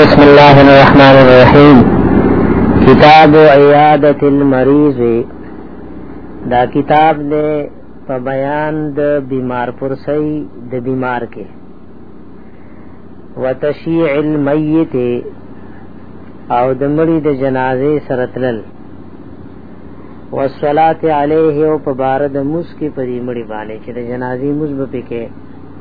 بسم الله الرحمن الرحیم کتاب عیادت المریض دا کتاب دے په بیان د بیمار پرسۍ د بیمار کې وتشیع المیت او د مړي د جنازې سره تلل والصلاه علیه او په بار د مسکی پرې مړي باندې چې د جنازې مزب پکې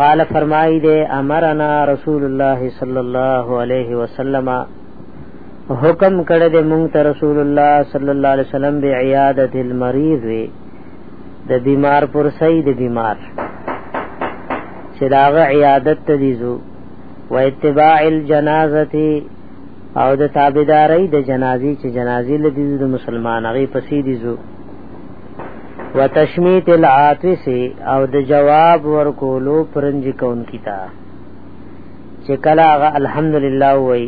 قال فرمای دے امرنا رسول الله صلی الله علیه وسلم حکم کړه دے مونږ ته رسول الله صلی الله علیه وسلم به عیادت المریض وی د بیمار پر صحیح د بیمار چې داغه عیادت ته دیزو و اتباع الجنازه او د تابعداري د جنازي چې جنازي لدی د مسلمان هغه پسې دیزو وتشمیت العاطس او د جواب ورکولو پرنج کون کیتا چې کله هغه الحمدلله وای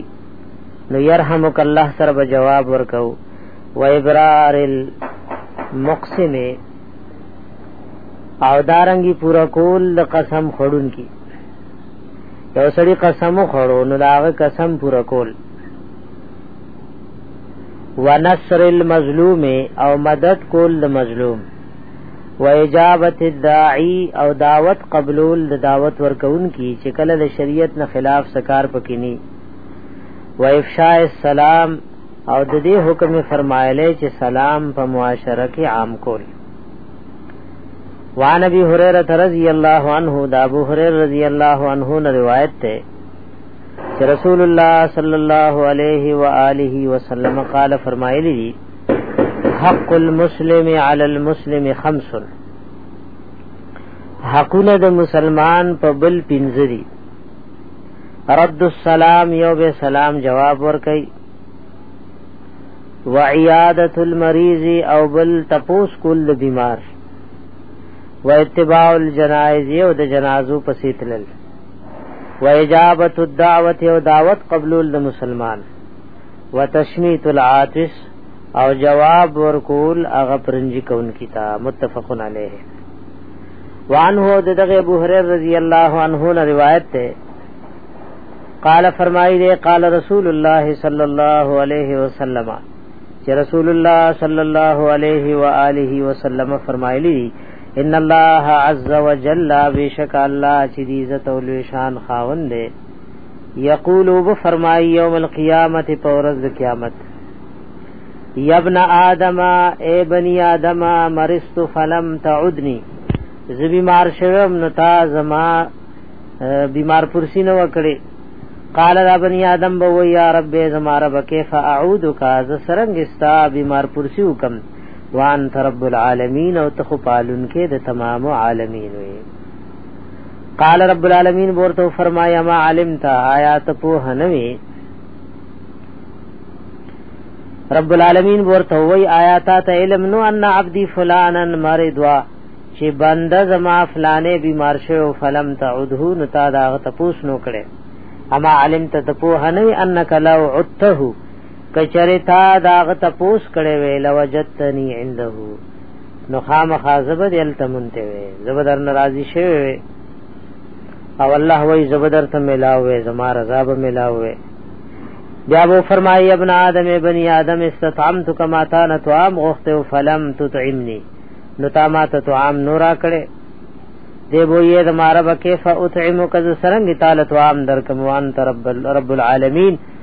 نو يرحمک الله سره به جواب ورکو و ابرار المقسم او دارنګي پورا کول د قسم خړون کی یو سړی قسم خړو نو داغه قسم پورا کول ونصر المظلوم او مدد کول د مظلوم و اجابت الداعی او دعوت قبلول د دعوت ورکون کی چې کله د شریعت نه خلاف سکار پکینی و افشاء السلام او د دې حکم فرمایلی چې سلام په معاشره کې عام کول وان ابي هريره رضی الله عنه دا ابو هريره رضی الله عنه نه روایت ده چې رسول الله صلی الله علیه و آله وسلم قال فرمایلی دي حق المسلم علی المسلم خمس حقونه د مسلمان په بل پنځه دي رد السلام یو به سلام جواب ورکي و عیادت المریض او بل تپوس کول د بیمار و اتباع الجنائز یو د جنازو پسې تلل و اجابت الدعوت او دعوت قبول د مسلمان و تشمیت العاطس او جواب ورکول هغه پرنجی کون کیتا متفقن علیه وانه دغه ابو هريره رضی الله عنه نه روایت ده قال فرمایي دي قال رسول الله صلى الله عليه وسلم چې رسول الله صلى الله عليه واله وسلم فرمایلی ان الله عز وجل بیشک الله چې دی عزت او لوی شان خاوند دی یقول و فرمای یوم القیامت پورز قیامت یبن آدم اے بنی آدم مرست فلم تعدنی زه بیمار شوم نو تا زما بیمار پرسی نه وکړي قال را بنی آدم بو یا رب زما رب کیف اعوذ کا ز سرنګ استا بیمار پرسی وکم وان رب العالمین او تخو پالون کې د تمام عالمین وي قال رب العالمین ورته فرمایا ما علمتا آیات په هنوي رب العالمین ورته وی آیات ته علم نو ان عبدی فلانن مرضوا چې بنده زما فلانه بیمار شو فلم تعوده نتا دا تپوس نو کړي اما علم ته تپو هنوي انک لو عته کچره تا داغ تپوس کړي وی لوجتنی عنده نو خامخا زبد التمنته وی زبدر ناراضی شوی وی او الله وی زبدر ته ملاوي زما رضا به ملاوي بیا وو فرمایي ابن آدم بني آدم استطعمت کما تا نتوام غخت فلم تطعمني نو تا ما ته طعام نورا کړي دی بو یې د مارب کیف اطعمک ز سرنګ تعالی طعام درکم وان رب رب العالمین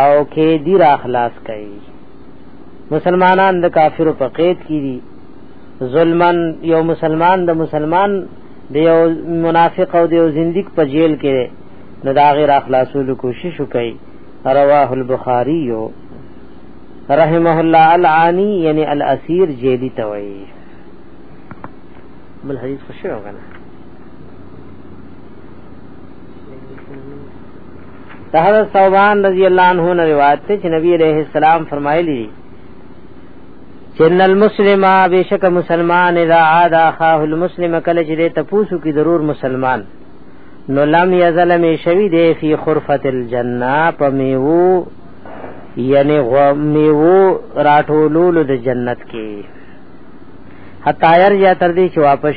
او کې دی را خلاص کړي مسلمانان د کافرو په قید کې دي ظلمن یو مسلمان د مسلمان د یو منافق او د یو زنديق په جیل کې نو دا غیر اخلاصولو کوشش وکړي رواه البخاری یو رحمه الله العانی یعنی الاسیر جیلی توئی بل حدیث خوشی ہوگا نا د حضرت ثوبان رضی الله عنه نه روایت ته چې نبی عليه السلام فرمایلی دي چې ان المسلم بشک مسلمان اذا عاد اخاه المسلم کله چې ته پوسو کې ضرور مسلمان نو لم یزل می شوی دی فی خرفه الجنه پمیو یعنی غو میو راټولول د جنت کې حتا ير یا تر دې چې واپس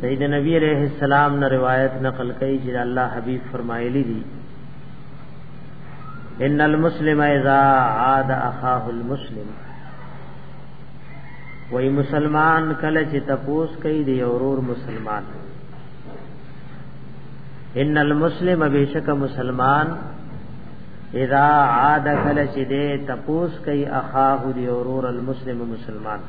سید نبی علیہ السلام نے روایت نقل کئی جی اللہ حبیب فرمائے لی دی ان المسلم اذا عاد اخاه المسلم وای مسلمان کله چې تپوس کوي دی اورور مسلمان ان المسلم بیشک مسلمان اذا عاد کله چې دی تپوس کوي اخاه دی اورور المسلم مسلمان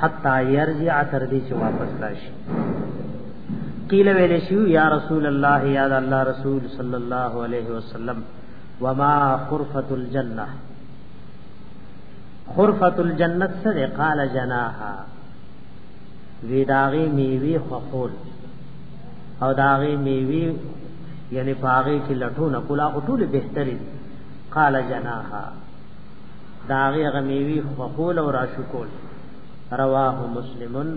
حتا يرجع تر دې چې واپس راشي قیل ویل شو یا رسول الله یا الله رسول صلی الله علیه وسلم وما خرفه الجنه خرفه الجنه سره قال جناها وی داغی میوی خخول او داغی میوی یعنی پاغی کی لټونه کلا او ټول بهترین قال جناها داغه غمیوی خپل او راشو کول رواه مسلمن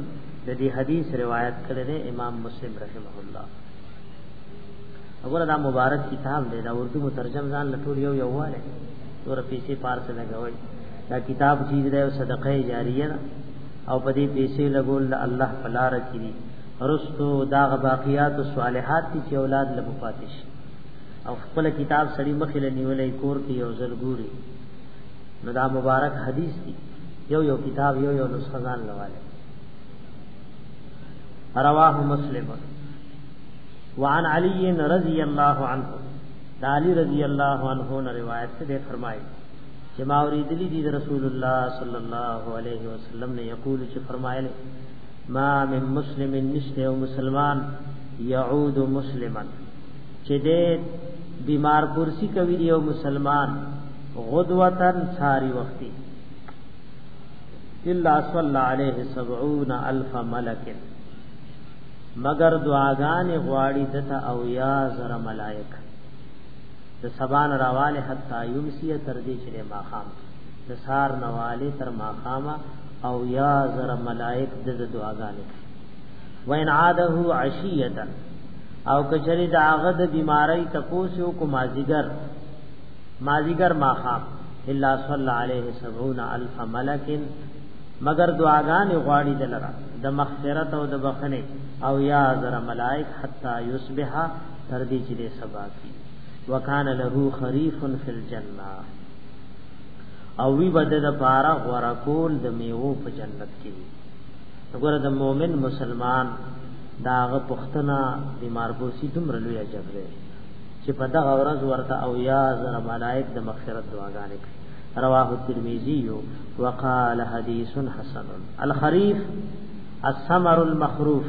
د دې حدیث روایت کړی دی امام مسلم رحمه الله وګوره دا مبارک کتاب دی دا اردو مترجم ځان لټول یو یو واره ور پیسې پارس لګوي دا کتاب چې دی او صدقه جاریه او په دې پیسې لګول الله فلار کړي رستو دا باقیات او صالحات چې اولاد لمفاتش او خپل کتاب سړی مخې لنیولې کور کې یو زلګوري نو دا مبارک حدیث دی یو یو کتاب یو یو نسخه ځان لواله رواه مسلم وعن علی رضی الله عنه دا علی رضی الله عنه نے روایت سے فرمائی چې ما اوریدلی دی رسول الله صلی الله علیه وسلم نے یقول چې فرمایله ما من مسلم نشته او مسلمان يعود مسلما چې دې بیمار پرسی کوي دی او مسلمان غدوتن ساری وختي الا صلى عليه 70 الف ملک مگر دعاګان غواړي دته او یا زر ملائک د سبان راواله حتا یمسیه تر دې چې ما خام د سار نواله تر ما خامه او یا زر ملائک د دعاګانې وین عاده عشیه او کچری دا هغه د بیماری تپوسو کو مازیګر مازیګر ماخا الا صلی علیه 70 الف ملک مگر دعاګانې غواړي دلرا د مغفرت او د بخنه او یا زر ملائک حتا یصبح تر دې چې سبا کی وکان له خریف فی الجنه او وی بده د پارا غورا کول د میوه په جنت کې وګوره د مؤمن مسلمان داغه پښتنه د مارګوسی دومره لوی اجر دی چې په دغه ورځ ورته او یا زر ملائک د مغفرت دعاګانې کوي رواه الترمذی وقال حدیث حسن الخریف الثمر المخروف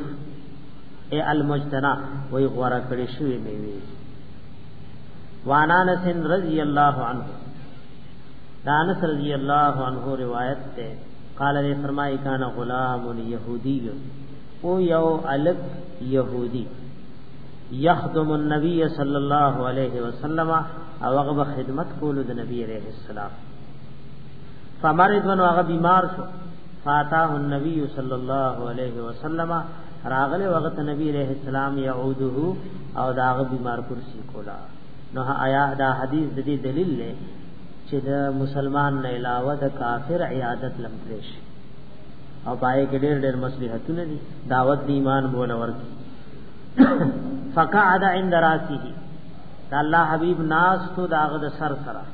اے المجتنا وی غورا کړی شوی میوي وانا انس رضی الله عنه دانس رضی الله عنه روایت ته قال دې فرمایي کان غلام يهودي او یو الک يهودي يخدم النبي صلى الله عليه وسلم او هغه خدمت کولو د نبی عليه السلام فمرض ونو هغه بیمار شو فاتاه النبي صلى الله عليه وسلم راغله وخت نبی عليه السلام يعوده او داغه بیمار کرسی کولا نو آیا دا حدیث د دې دلیل دی چې د مسلمان نه علاوه د کافر عیادت لم کړی شي او پای کې ډېر ډېر مصلحتونه دي دعوت دی ایمان بوله ورکی فقعد عند راسه دا الله حبیب ناس تو داغه د سر سره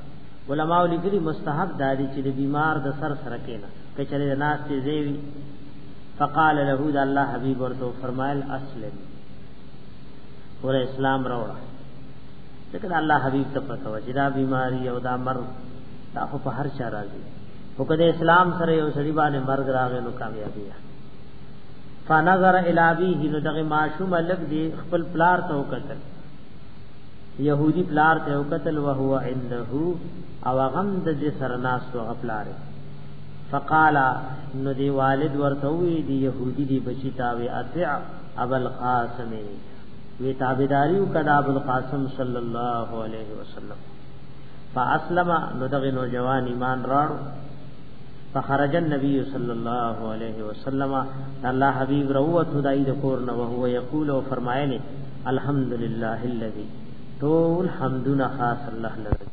علماء لیکلي مستحب دادی چې د بیمار د سر سره کېنا کچره د ناس ته زیوی فقال له د الله حبیب ورته فرمایل اسلم ور اسلام راوړه ځکه الله حبيب ته پته و چې دا بیماری او دا مرض دا خو په هر چا راځي خو کله اسلام سره یو سړي باندې مرګ راغی نو کامیابی ده فنظر الى ابيه نو دغه معشوم لګ دی خپل پلار ته وکتل يهودي پلار ته وکتل او هو عنده او غم د دې سرناس تو خپلار فقال نو دی والد ورته وی دی يهودي دی بچی تاوي اطع ابل قاسم وی تابعداري وکړه ابو القاسم صلی الله علیه وسلم فاسلم نو دغه نوجوان ایمان راړو فخرج النبي صلی الله علیه وسلم الله حبیب روت دای د کور نه وهو یقول او فرمایلی الحمدلله الذی ټول حمدنا خاص الله لره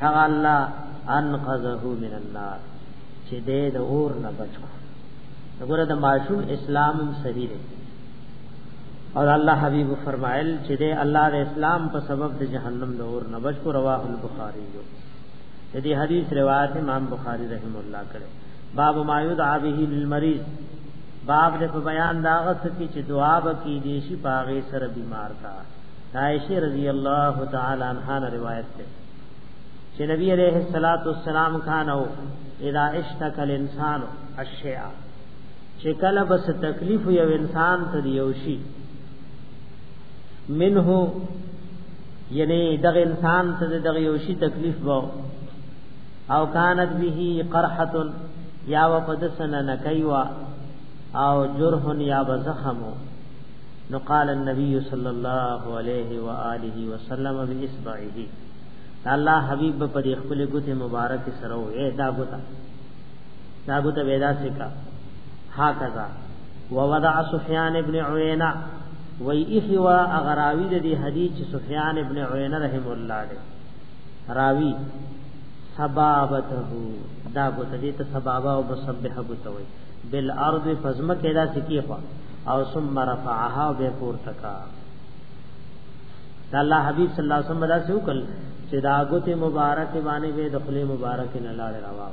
هغه الله انقذه من النار چې دې د اور نه بچو وګوره د معشوم اسلام صحیح دی اور الله حبیب فرمایل چې دې الله د اسلام په سبب د جهنم د اور نه بچو رواه البخاری یو دې حدیث روایت امام بخاری رحم الله کړه باب ما یدعا به للمریض باب دې په بیان دا غس کی چې دعا وکي دې شي پاغه سره بیمار تا عائشه رضی الله تعالی عنها روایت ده چې نبی علیہ الصلوۃ والسلام کانو اذا اشتکل انسان الشیء چې کله بس تکلیف یو انسان ته یو شي منه یعنی دغه انسان ته دغه یو شي تکلیف وو او کانت به قرحه یا وقدسن نکیوا او جرح یا بزخم نو قال النبي صلی الله علیه و آله وسلم باصبعه الله حبیب په خپل ګوت مبارک سره وې دا ګوتا دا ګوته ودا سکا هاکذا ووضع سفیان ابن عینه وی اخوا اغراوی د دې حدیث سفیان ابن عینه رحم الله دی راوی سبابته دا ګوته دې ته سبابا او مسبح ګوته وی بالارض فزمه کدا سکی خو او ثم رفعها به پور تکا دا الله حبیب صلی الله علیه وسلم دا سوکل چې دا غوته مبارک باندې به د خلی مبارک نه لاړ راوړ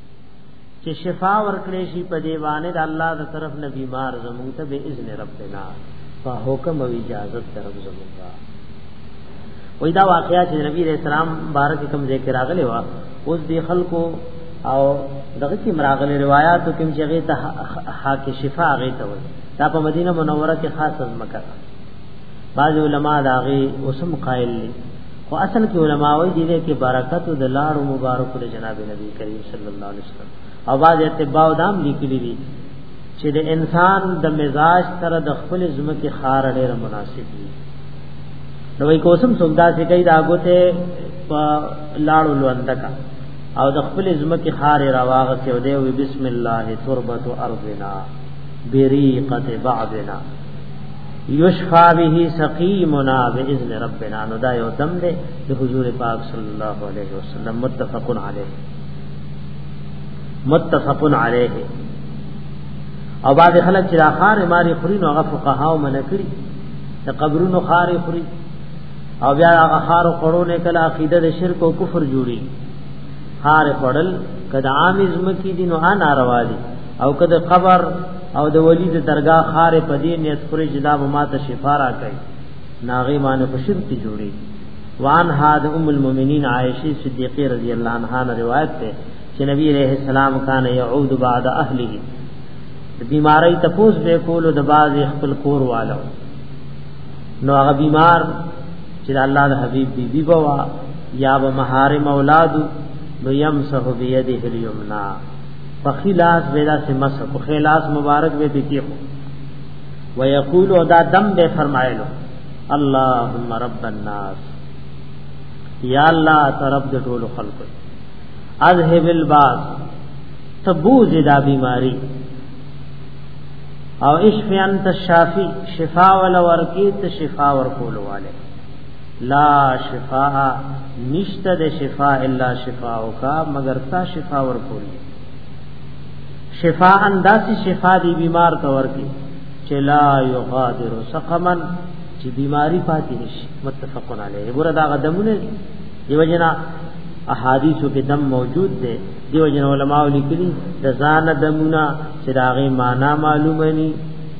چې شفا ورکړې شي په دی باندې د الله د طرف نه بیمار زموږ ته به اذن ربنا په حکم او اجازه طرف زموږ وې دا واقعیا چې نبی رسول الله بارک کوم ذکر راغلی و اوس دی خلکو او دغه کې مراغله روایت کوم چې هغه ته حق شفا هغه ته وي دا په مدینه منوره کې خاص ځمکه بعض علما دا غي اوسم قائل دي خو اصل کې علما وایي دي کې برکت د لار مبارک د جناب نبی کریم صلی الله علیه وسلم او بعض اتباع دام لیکلي دي چې د انسان د مزاج سره د خپل زمکه خار ډېر مناسب دي نو وای کوسم سودا سي کوي دا غوته په لاړو لوندکا او د خپل زمکه خار راواغ سي او دی بسم الله تربت ارضنا بریقه بعضنا یشفا به سقیمنا باذن ربنا نو دا یو دم دی د حضور پاک صلی الله علیه وسلم متفق علیه متفق علیه او بعد خلک چې راخار ماری خوري نو هغه فقها او منکري د قبرونو خار خوري او بیا هغه خار خورو نه کله عقیده د شرک او کفر جوړي خار خړل کدا عام ازم کی دینو ان ناروا دي او کدا قبر او د ولی د درگاه خار په دې نیت خوري جدا به ماته شفا را کوي ناغي باندې په شرک جوړي وان هاد ام المؤمنین عائشه صدیقه رضی الله عنها روایت ده چې نبی رحم السلام کان يعود بعد اهله د بیماری تپوس به کولو د باز خپل کور والو نو هغه بیمار چې الله د حبیب بی بی بوا یا به محارم اولاد نو یمسح بيده الیمنا په خلاص ویلا سے مس په خلاص مبارک به دکی خو ويقول ادا دم به فرمایلو اللهم رب الناس یا الله ترب د ټول خلق اذهب الباس تبوز دا بیماری او اشفی انت الشافی شفا ول ورکی ته شفا ور کول والے لا شفاء نشته د شفاء الا شفاء کا مگر تا شفاء ورکول شفاء انداسي شفاء دی بیمار ته ورکی چې لا یغادر سقما چې بیماری پاتې نشي متفقون علیه ګوره دا غدمونه دیو جنا احادیثو کې دم موجود دی دیو جنا علماء لیکلي د ځان دمونه چې داغه معنا معلومه نه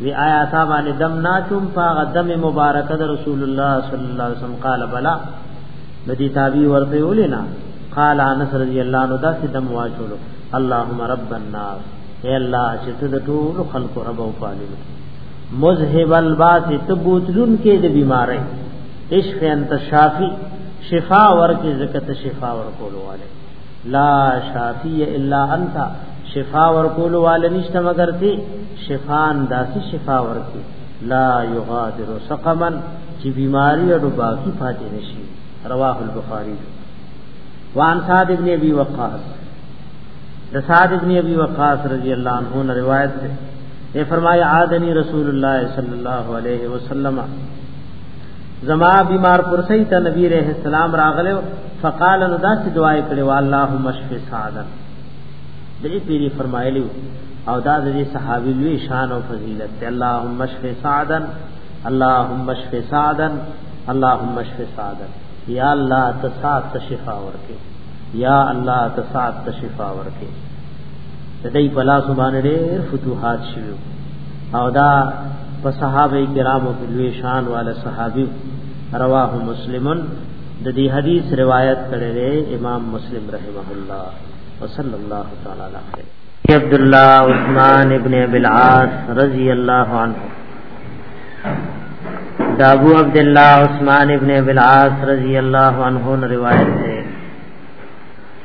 وی آیا تا باندې دم ناچوم پاغه دم مبارک د رسول الله صلی الله علیه وسلم قال بلا ندی تابی ورته ولینا قال انس رضی الله عنه دا چې دم واچولو اللهم رب الناس اے الله چې ته د ټول خلق رب او پالو مذهب الباس تبوتلون کې د بیماری عشق انت شافی شفا ورکه زکه ته شفا ورکول والے لا شافی الا انت شفا ورکول وال نشته مگر تی شفان داسې شفا ورکی لا یغادر سقما چې بیماری او باقی پاتې نشي رواه البخاری وان صاد ابن ابي وقاص د صاد ابن ابي وقاص رضی الله عنه نے روایت ہے یہ فرمایا عادنی رسول اللہ صلی اللہ علیہ وسلم زما بیمار پرسی ته نبی رحم السلام راغله فقال نو داس دعای کړي اللهم اشف سعد دې پیری فرمایلی او دا دې صحابي لوی شان او فضیلت ته اللهم اشف سعد اللهم اشف سعد اللهم اشف سعد یا الله تسات شفا ورکه یا الله تسات شفا ورکه دای په لاس باندې ډېر فتوحات شوه او دا په صحابه کرامو کې لوی شان والا صحابي رواه مسلمن د دې حدیث روایت کړی دی امام مسلم رحمه الله وصلی الله تعالی علیه عبد الله عثمان ابن ابي العاص رضی الله عنه دا ابو عبد الله عثمان ابن ابي العاص رضی الله عنه روایت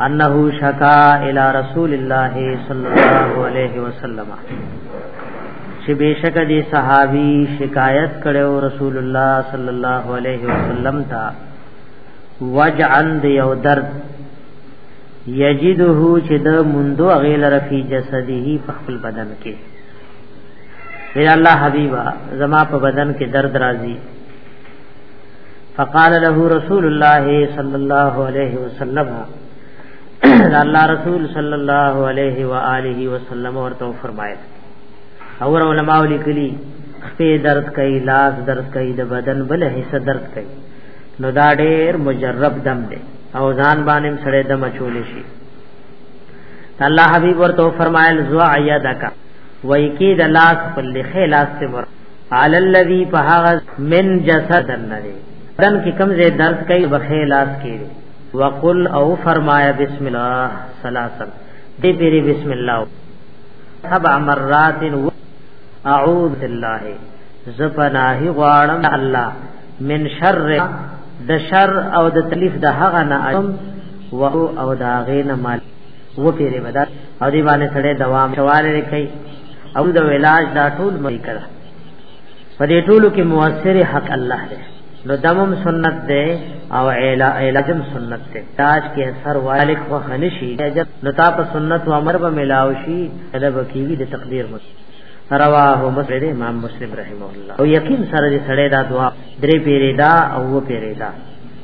انه شکا الى رسول الله صلی الله علیه وسلم چې بشک دې صحابي شکایت کړو رسول الله صلی الله علیه وسلم ته وجعن دی یو درد یجده چې د مندو غیل رفی جسده په خپل بدن کې یا الله حبیبا زما په بدن کې درد راځي فقال له رسول الله صلی الله علیه وسلم الله رسول صلی الله علیه و آله وسلم ورته فرمایل اور علماء لیکلی خپې درد کوي لاس درد کوي د بدن بل حصہ درد کوي نو دا ډېر مجرب دم دی او ځان باندې سړې دم چول شي الله حبیب ورته فرمایل زوا یادک وای کی د لاس په لخه لاس ته علی الذی فهغ من جسد النبی دن کی کم زی درد کئی بخی لاس کی وقل او فرمایا بسم الله سلاسل دی پیری بسم الله سبع مرات اعوذ بالله زپناهی غواړم الله من شر د شر او د تکلیف د هغه نه اجم و او دا غین مال و پیری بدا او دی باندې سره دوام شواله کوي او د علاج دا ټول مری کړه په دې ټولو کې موثر حق الله دی نو دمم سنت دی او علاجم سنت دی تاج کې اثر والک و خنشي نو تا په سنت او امر به ملاو شي طلب کیږي د تقدیر مو رواه مسلم امام مسلم رحم الله او یقین سره دې سړی دا دعا درې پیری دا او و پیری دا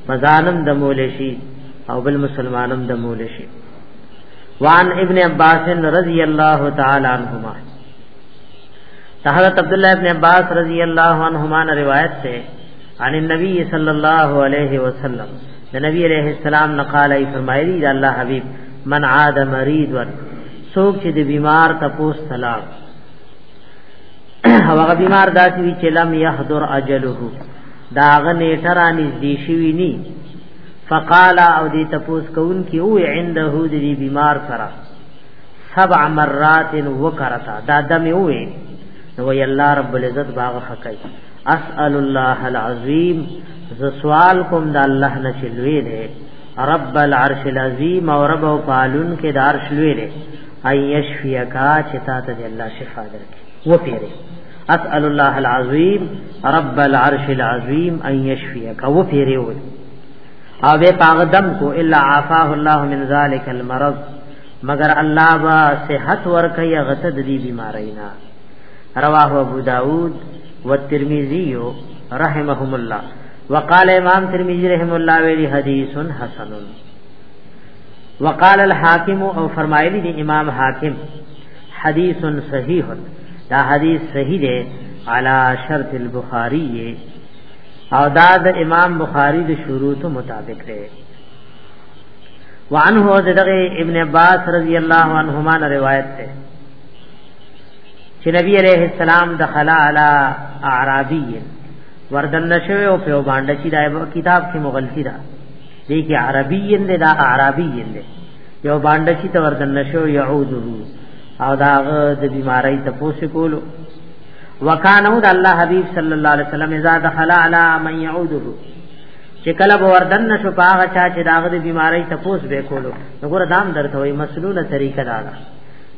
مزانم د مولشي او بل مسلمانم د مولشي وان ابن عباس رضی اللہ تعالی عنہما حضرت عبداللہ ابن عباس رضی اللہ عنہما نے روایت سے عن النبی صلی اللہ علیہ وسلم نبی علیہ السلام نے قال ای فرمائے دی اللہ حبیب من عاد مرید ور سوک چې د بیمار تپوس طلاق هغه بیمار داسې وی چې لم یحضر اجله دا غنه ترانی دی شوی نی فقال او دی تپوس کون کی او عنده دی بیمار سره سبع مرات وکرتا دا دم وی نو وی الله رب العزت باغ حقای اسال الله العظیم ز سوال کوم د الله نشلوی دی رب العرش العظیم او رب او پالون کې د عرش لوی دی اي يشفيکا چې تا ته الله شفا درکړي وپیری اسال الله العظیم رب العرش العظیم ان یشفیک او پیری وی او به پاغدم کو الا عافاه الله من ذلک المرض مگر الله با صحت ورکي غته د دې بیماری نه رواه ابو داود والترمذی رحمهم الله وقال امام ترمذی رحم الله ویلی حدیث حسن وقال الحاکم او فرمایلی دی امام حاکم حدیث صحیح دا حدیث صحیح دی علی شرط البخاری او دا د امام بخاری د شروط مطابق دی وعنه دغه ابن عباس رضی الله عنهما روایت ده چې نبی عليه السلام دخل علی اعرابی وردن نشوه او په باندې چې دا کتاب کې مغلطی ده دې کې عربي یند دا عربي یند یو باندې چې تور د نشو يعوده او دا د بیماری ته پوسې کولو وکانو د الله حبیب صلی الله علیه وسلم اذا دخل علی من يعوده چې کله به وردن نشو پاغه چا چې داغه د بیماری ته پوس به کولو وګوره دام درته وي مسلوله طریقه دا ده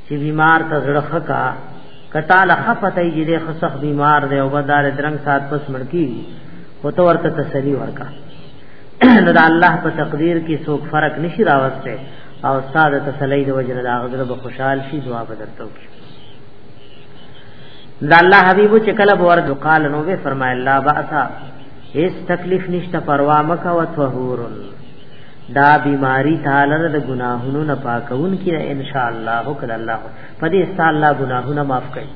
چې بیمار ته زړه کا کتا له خفته یې دې خصخ بیمار دی او بدار درنګ سات پس مړکی خو تو ورته تسلی ورکا نو دا الله په تقدیر کې څوک فرق نشي راوسته او ساده تسلی د وجنه دا غزر به خوشحال شي دعا به درته وکړي دا الله حبیب چې کله ورته قال نو به فرمای الله باسا هیڅ تکلیف نشته پروا مکه او طهور دا بیماری تعالی د ګناهونو نه پاکون کړي ان شاء الله کله الله په دې استعالی ګناهونه معاف کړي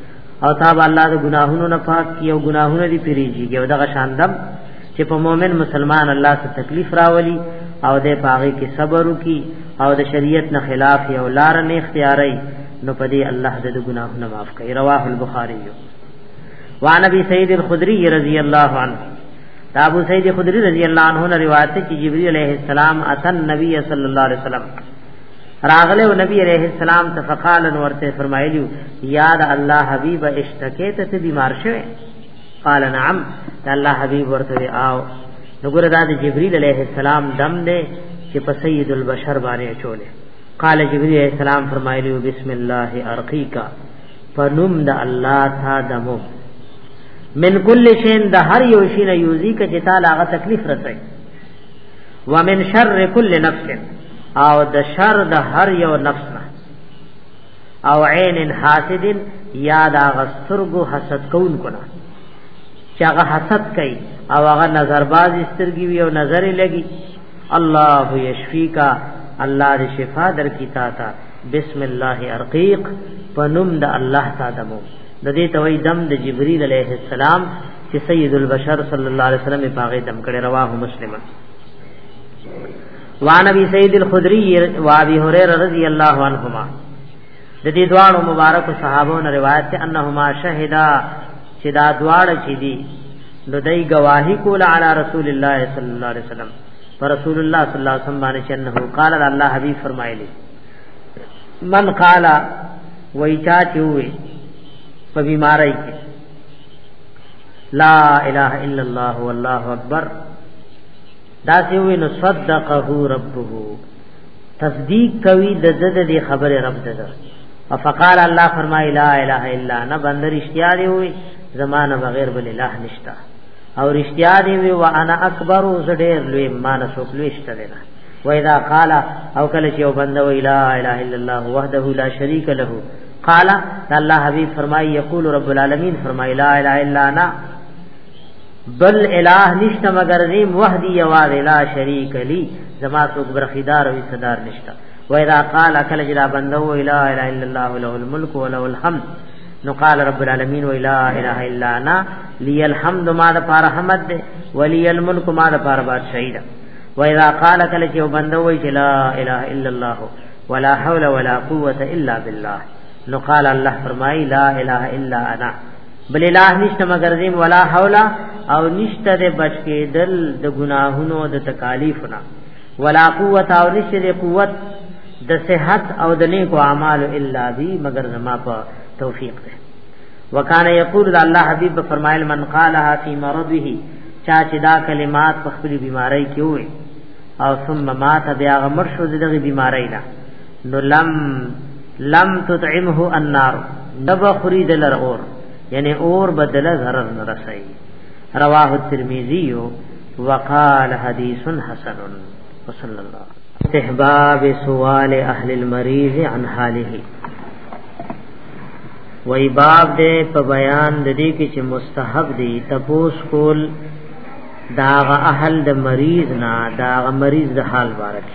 او تاب الله د ګناهونو نه پاک کی او ګناهونه دی پیریږي او دغه شاندم چې په مؤمن مسلمان الله ته تکلیف راولي او د پاغي کې صبر وکي او د شریعت نه خلاف یو لار نه اختیاري نو په دې الله د ګناهونو معاف کوي رواه البخاری وعن ابي سعيد الخدري رضي الله عنه دا ابو سعید خدری رضی اللہ عنہ نے روایت ہے کہ جبرئیل علیہ السلام اتن نبی صلی اللہ علیہ وسلم راغله او نبی عليه السلام ته فقال ورته فرمایلی یا د الله حبیب اشتکه ته ته بیمار شوه قال نعم د الله حبیب ورته آو نګور دا د جبريل عليه السلام دم دې چې په سید البشر باندې چولې قال جبريل عليه السلام فرمایلی بسم الله ارقیکا فنم د الله تا دمو من کل شین د هر یو شین یوزی ک چې تعالی غ تکلیف رسي ومن شر کل نفس او د شر د هر یو نفس نه او عین حاسد یا دا غسترګو حسد کون کنا چې هغه حسد کوي او هغه نظر باز سترګي وي او نظر لګي الله یشفیکا الله دې شفا درکې تا ته بسم الله ارقیق پنوم د الله تعالی دمو د دې توي دم د جبريل عليه السلام چې سید البشر صلی الله علیه وسلم په هغه دم کړي رواه مسلمه وان ابي سيد الخدري وابي هريره رضي الله عنهما د دې دوانو مبارک صحابو نه روایت ته انهما شهدا چې دا دوان چې دي نو دای گواہی کول علی رسول الله صلی الله علیه وسلم پر رسول الله صلی الله علیه وسلم باندې چې انه قال الله حبیب فرمایلی من قال وای چا چې وې په بیماری کې لا اله الا الله والله اکبر دا سی وی نو صدقه ربه تصدیق کوي د زده دی خبره رب ده فقال الله فرمای لا اله الا انا بندر اشتیا دی وی زمانه بغیر بل اله نشتا او رشتیا دی وی وانا اکبر زډیر لوی مان سوک لوی شته نه و اذا قال او کله چې وبند وی لا اله الا الله وحده لا شريك له قال الله حبیب فرمای یقول رب العالمین فرمای لا اله الا انا بل اله نشته مگر نیم وحدی یواز لا شریک لی زما څوک برخیدار او صدر نشته و اذا قال اکل جلا بنده و لا اله الا الله له الملك وله الحمد نو قال رب العالمین و لا اله الا انا لی الحمد ما د پار حمد ده ولی الملک ما د پار بادشاہی ده و اذا قال کل چې بنده وای چې لا اله الا الله ولا حول ولا قوت الا بالله نو قال الله فرمای لا اله الا انا بل اله نشته مگر دې ولا حول او نشته د بچ کېدل د ګناهونو د تکالیفنا ولا قوت او نشته د قوت د صحت او د نیکو اعمال الا بی مگر زما په توفیق ده وکانه یقول الله حبیب فرمایل من قالها فی مرضه چا چې دا کلمات په خپل بیماری کې وي او ثم مات بیا غمر شو دغه بیماری نه نو لم لم تطعمه النار نبخری دلر اور یعنی اور بدل ضرر نه رسي رواه الترمذی وقال حدیث حسن وصلی الله استحباب سوال اهل المریض عن حاله وای باب دې په بیان د دې کې چې مستحب دی تپوس کول داغ اهل د مریض نه داغ مریض د حال بارک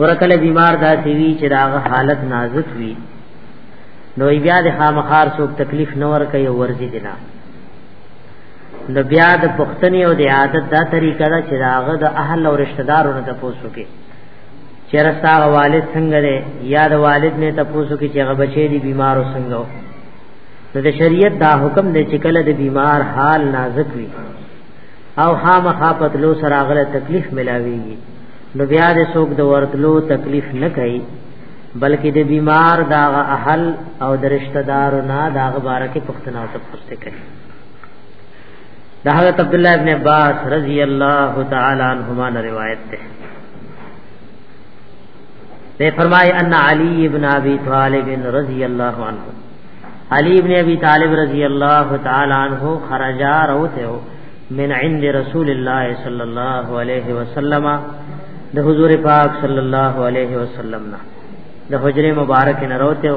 ورکل بیمار دا سیوی چې داغ حالت نازک وی نو بیا د خامخار څوک تکلیف نه ور کوي ورځي دینا د بیا د پښتنې او د عادت دا طریقه دا چې داغ د اهل او رشتہ دارو نه تاسو کې چیرې ستا والد څنګه دی یا د والد نه تاسو کې چې هغه بچی دی بیمار وسنګو نو د شریعت دا حکم دی چې کله د بیمار حال نازک وي او خامخا پتلو سره غل تکلیف ملاويږي نو بیا د سوق د ورتلو تکلیف نه کوي بلکې د بیمار دا اهل او د رشتہ دار نه دا غبره کې پښتنه او تپسته کوي دا حضرت عبد الله ابن عباس رضی الله تعالی عنهما روایت ده نے فرمائے ان علی ابن ابی طالب رضی اللہ عنہ علی ابن ابي طالب رضی الله تعالی عنہ خرجا روته من عند رسول الله صلی الله علیه وسلم د حضور پاک صلی الله علیه وسلم نه د حجره مبارک نه روته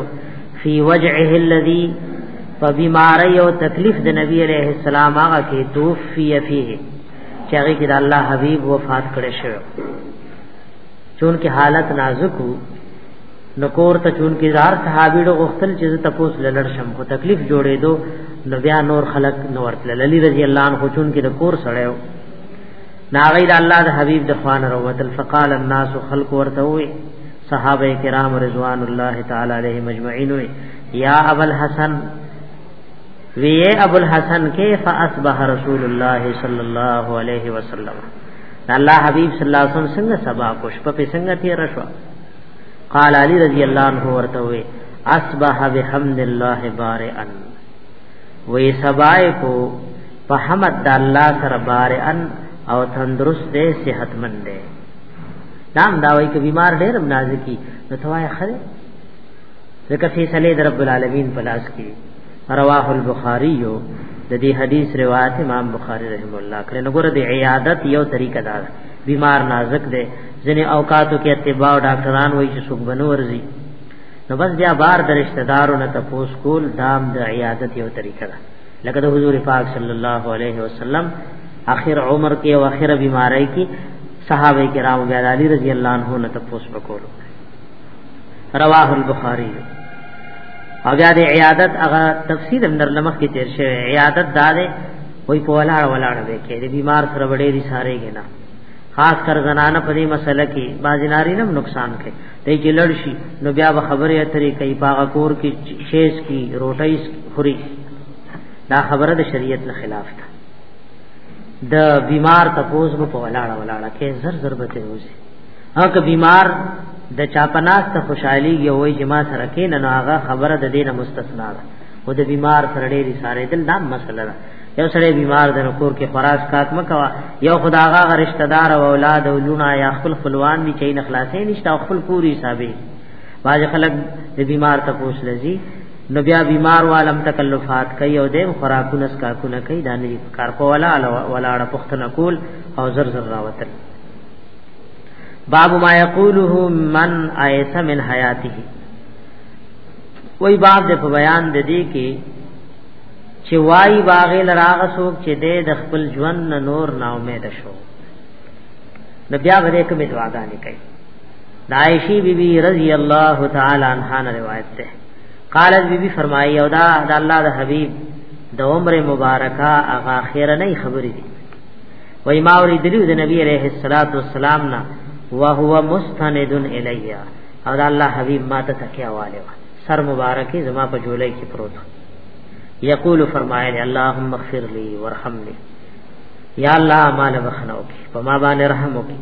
فی وجعه الذی فبماری او تکلیف د نبی علیہ السلام هغه کې توفی فیه چې هغه کې د الله حبیب وفات کړی شو چون کې حالت نازک وو نو کور ته چون کې زار صحابي ډو غختل چې ته پوس لړ شم خو تکلیف جوړې دو نو بیا نور خلق نور تل علی رضی الله عنه چون کې د کور سړیو ناغی د الله د حبیب د خوان روت الفقال الناس خلق ورته وي صحابه کرام رضوان الله تعالی علیهم اجمعین وي یا ابو الحسن وی ابو الحسن کیف اصبح رسول الله صلی الله علیه وسلم الله حبیب صلی الله علیه وسلم څنګه سبا کوش په څنګه تیر شو قال علی رضی الله عنه ورته وی اصبح بحمد الله بارئا وی سبای کو په حمد د الله سره بارئا او تندرست دی صحت مند دی نام دا وی ک بیمار ډیر نازکی نو توای خره ځکه فیصله د رب العالمین په لاس کې رواه البخاری یو د دې حدیث روایت امام بخاری رحم الله کړه نو ګره د عیادت یو طریقه ده بیمار نازک دی ځنې اوقاتو کې اتباع ډاکټران وایي چې څوک بنو ورزي نو بس بیا بار د رشتہ دارو نه تپوس کول دام د عیادت یو طریقه ده لکه د حضور پاک صلی الله علیه وسلم اخر عمر کې او اخر بیماری کې صحابه کرام بیا علی رضی الله عنه نه تپوس وکولو رواه البخاری او بیا د عیادت هغه تفصیل هم در لمخ کې تیر شوی عیادت دا ده وای په ولاړ ولاړ به کې د بیمار سره وړې دي ساري ګنا خاص کر زنانه په دې مسله کې باز ناری نم نقصان کوي دې چې لړ شي نو بیا به خبرې اترې کوي پاغه کور کې شیز کی روټۍ خوري دا خبره د شریعت نه خلاف ده د بیمار تپوس په ولاړه ولاړه کې زر زر بچي وځي هغه بیمار د چاپناس ته خوشحالي یوې جما سره کې نه هغه خبره د دینه مستثنا ده او د بیمار سره ډېری ساره دل دا مسله ده یو سره بیمار د کور کې خراس کاک مکوا یو خداغه رشتہ دار او اولاد او لونه یا خپل خپلوان دي چې نه خلاصې نشته خپل پوری حسابې باج خلک د بیمار ته پوښ لذي نو بیا بیمار عالم تکلفات کوي او د خوراکونه سکاکونه کوي دا نه کار په ولا ولا پختنه کول او زر زر راوتل باب ما یقوله من ایس من حیاته وای باب د په بیان د دې کې چې وای باغ لراغه سوک چې د خپل ژوند نه نور نا امید شو د بیا به کوم دعاګانې کوي د عائشی بی بی رضی الله تعالی عنها روایت ده قالت بی بی فرمایي او دا د الله د حبیب د عمر مبارکه هغه اخر نه خبرې دي وای ما ورې دلیو د نبی عليه الصلاه والسلام نه وهو مستند الیا او دا الله حبیب ما ته تکیا والے وا سر مبارکی زما په جولای کې پروت یقول فرمایلی اللهم اغفر لي وارحمني یا الله مال بخنو کې په ما باندې رحم وکي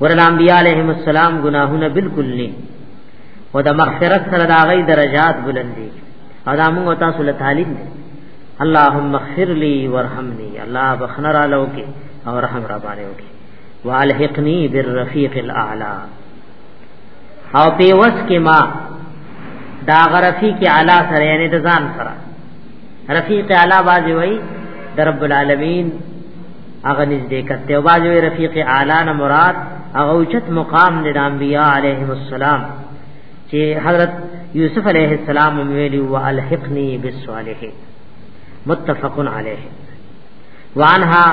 ورل انبیاء علیهم السلام گناهونه بالکل نه او د مغفرت سره دا غي درجات بلندي او دا موږ تاسو له تعلیم دي اللهم اغفر لي وارحمني الله بخنا را لو کې او رحم را باندې وکي والحقني بالرفيق الاعلى او په وس کې ما دا غرفي کې اعلی سره یعنی د ځان سره رفیق اعلی بازی وای در رب العالمین هغه نږدې کته او بازی وای رفیق اعلی نه مراد هغه اوچت مقام د انبیاء علیهم السلام چې حضرت یوسف علیہ السلام ویلی و الحقنی بالصالحین متفق علیه وانها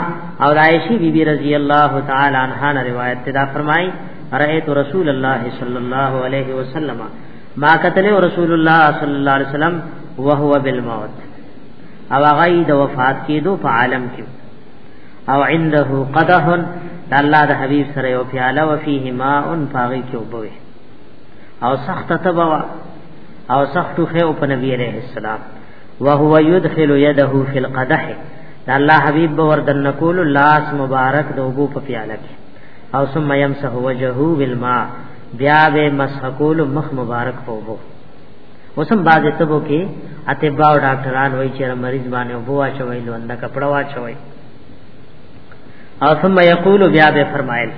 او عائشہ بی بی رضی اللہ تعالی عنہا نے روایت تدا فرمائی رأیت رسول اللہ صلی اللہ علیہ وسلم ما قتل رسول اللہ صلی اللہ علیہ وسلم وهو بالموت او غی د وفات کیدو په عالم کې او عنده قدح د الله د حبیب سره یو پیاله او فيه ماء فاغی کې وبوي او سخت تبوا او سخت خو په نبی عليه السلام وهو يدخل يده في القدح دا الله حبيب باور د نقول لاس مبارک د وبو په پیاله کې او ثم يمسح وجهه بالماء بیا به مسح کول مخ مبارک په وبو وسم باز تبو کې اته باو ډاکټران وای چې مریض باندې وبو واچوي لوند کپڑا واچوي او ثم يقول بیا به فرمایل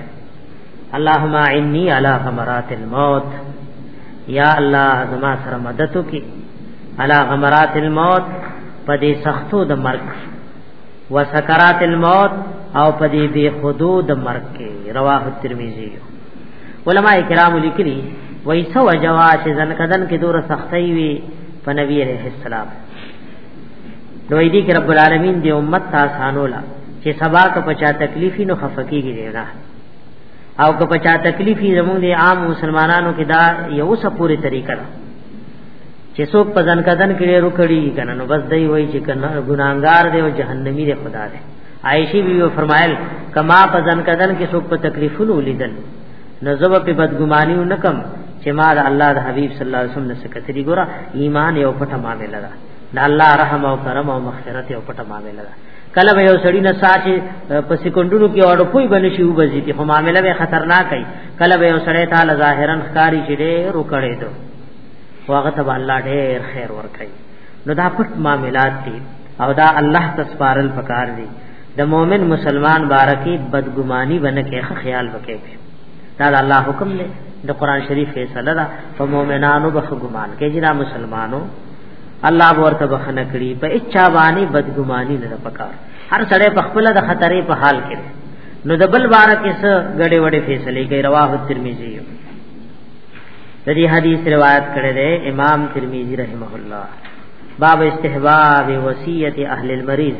اللهم عني على غمرات الموت یا الله زما سره مدد وکي علا غمرات الموت په دې سختو د مرګ وسکرات الموت او په دې بے خودو د مرګ کې رواه ترمذی علماء کرام لیکلي وای سو جوا چې ځن کدن کې دور سختي وي په نبی عليه السلام نو دې کې رب العالمین دې امت ته آسانو لا چې سبا کا پچا تکلیفي نو خفقيږي نه او که پچا تکلیفي زموږ د عام مسلمانانو کې دا یو سپوري طریقه ده چې څوک په ځان کدن کې ډېر وکړي کنه نو بس دی وای چې کنه ګناګار دی او جهنمی دی خدا دی عائشہ بی بی فرمایل کما په ځان کدن کې څوک په تکلیفونو لیدل نو زب په بدګمانیو نکم چې ما د الله د حبیب صلی الله علیه وسلم نه سکتري ګره ایمان یو پټه معاملې ده د الله رحم او کرم او مغفرت یو پټه معاملې ده کله به یو سړی نه ساتي په سکندونو کې اورپوي بنشي وبځي ته معاملې به خطرناک وي کله به وسړی تعالی ظاهرا ښکاری چې ډېر وکړې دو واغه ته الله ډېر خیر ورکړي نو دا پټ معاملات دي او دا الله تسپارل پکار دي د مؤمن مسلمان بارکی بدګمانی بنکه خیال وکړي دا د الله حکم دی د قران شریف فیصله ده په مؤمنانو به ګمان کې چې دا مسلمانو الله ورته بخنه کړي په اچا باندې بدګمانی نه پکار هر سړی په خپل د خطرې په حال کې نو د بل بار کې څه غړې وړې فیصله کوي رواه ترمذی د دې حدیث روایت کړی دی امام ترمذی رحمه الله باب استحباب وصیت اهل المریض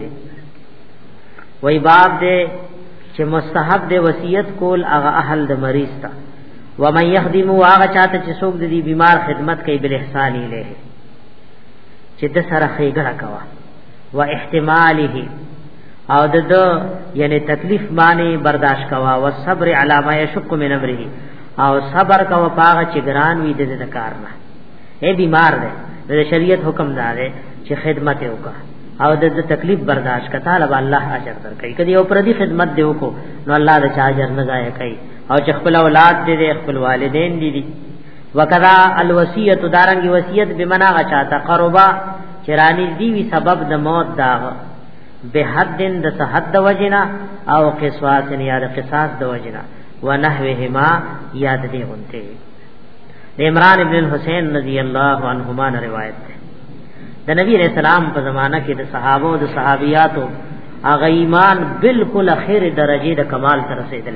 وای باب دې چې مستحب دې وصیت کول هغه اهل د مریض ته و من يخدم هغه چاته چې څوک دې بیمار خدمت کوي بل احسان الیه چې د سره خېګړه کوي و احتماله او د دو یعنی تکلیف باندې برداشت کوا و صبر علی ما یشق من امره او صبر کوا پاغه چې ګران وي د دې کار نه اے بیمار دی د شریعت حکم دار دی چې خدمت وکا او د تکلیف برداشت کتا لبا الله اجر درکړي کدی او پردي خدمت دی وکړو نو الله د چا اجر نه ضایع کوي او چې خپل اولاد دې خپل والدین دې دي وکذا الوصیه دارنګ وصیت بمنا غچا تا قربا چرانی دی وی سبب د موت دا به حد د صحت د وجنا او قصاص یا د قصاص د وجنا ونحوهما یاد دی غنته د عمران ابن الحسین رضی الله عنهما روایت ده د نبی علیہ السلام په زمانہ کې د صحابه او د صحابیاتو اغه ایمان بالکل اخر درجه د کمال تر رسیدل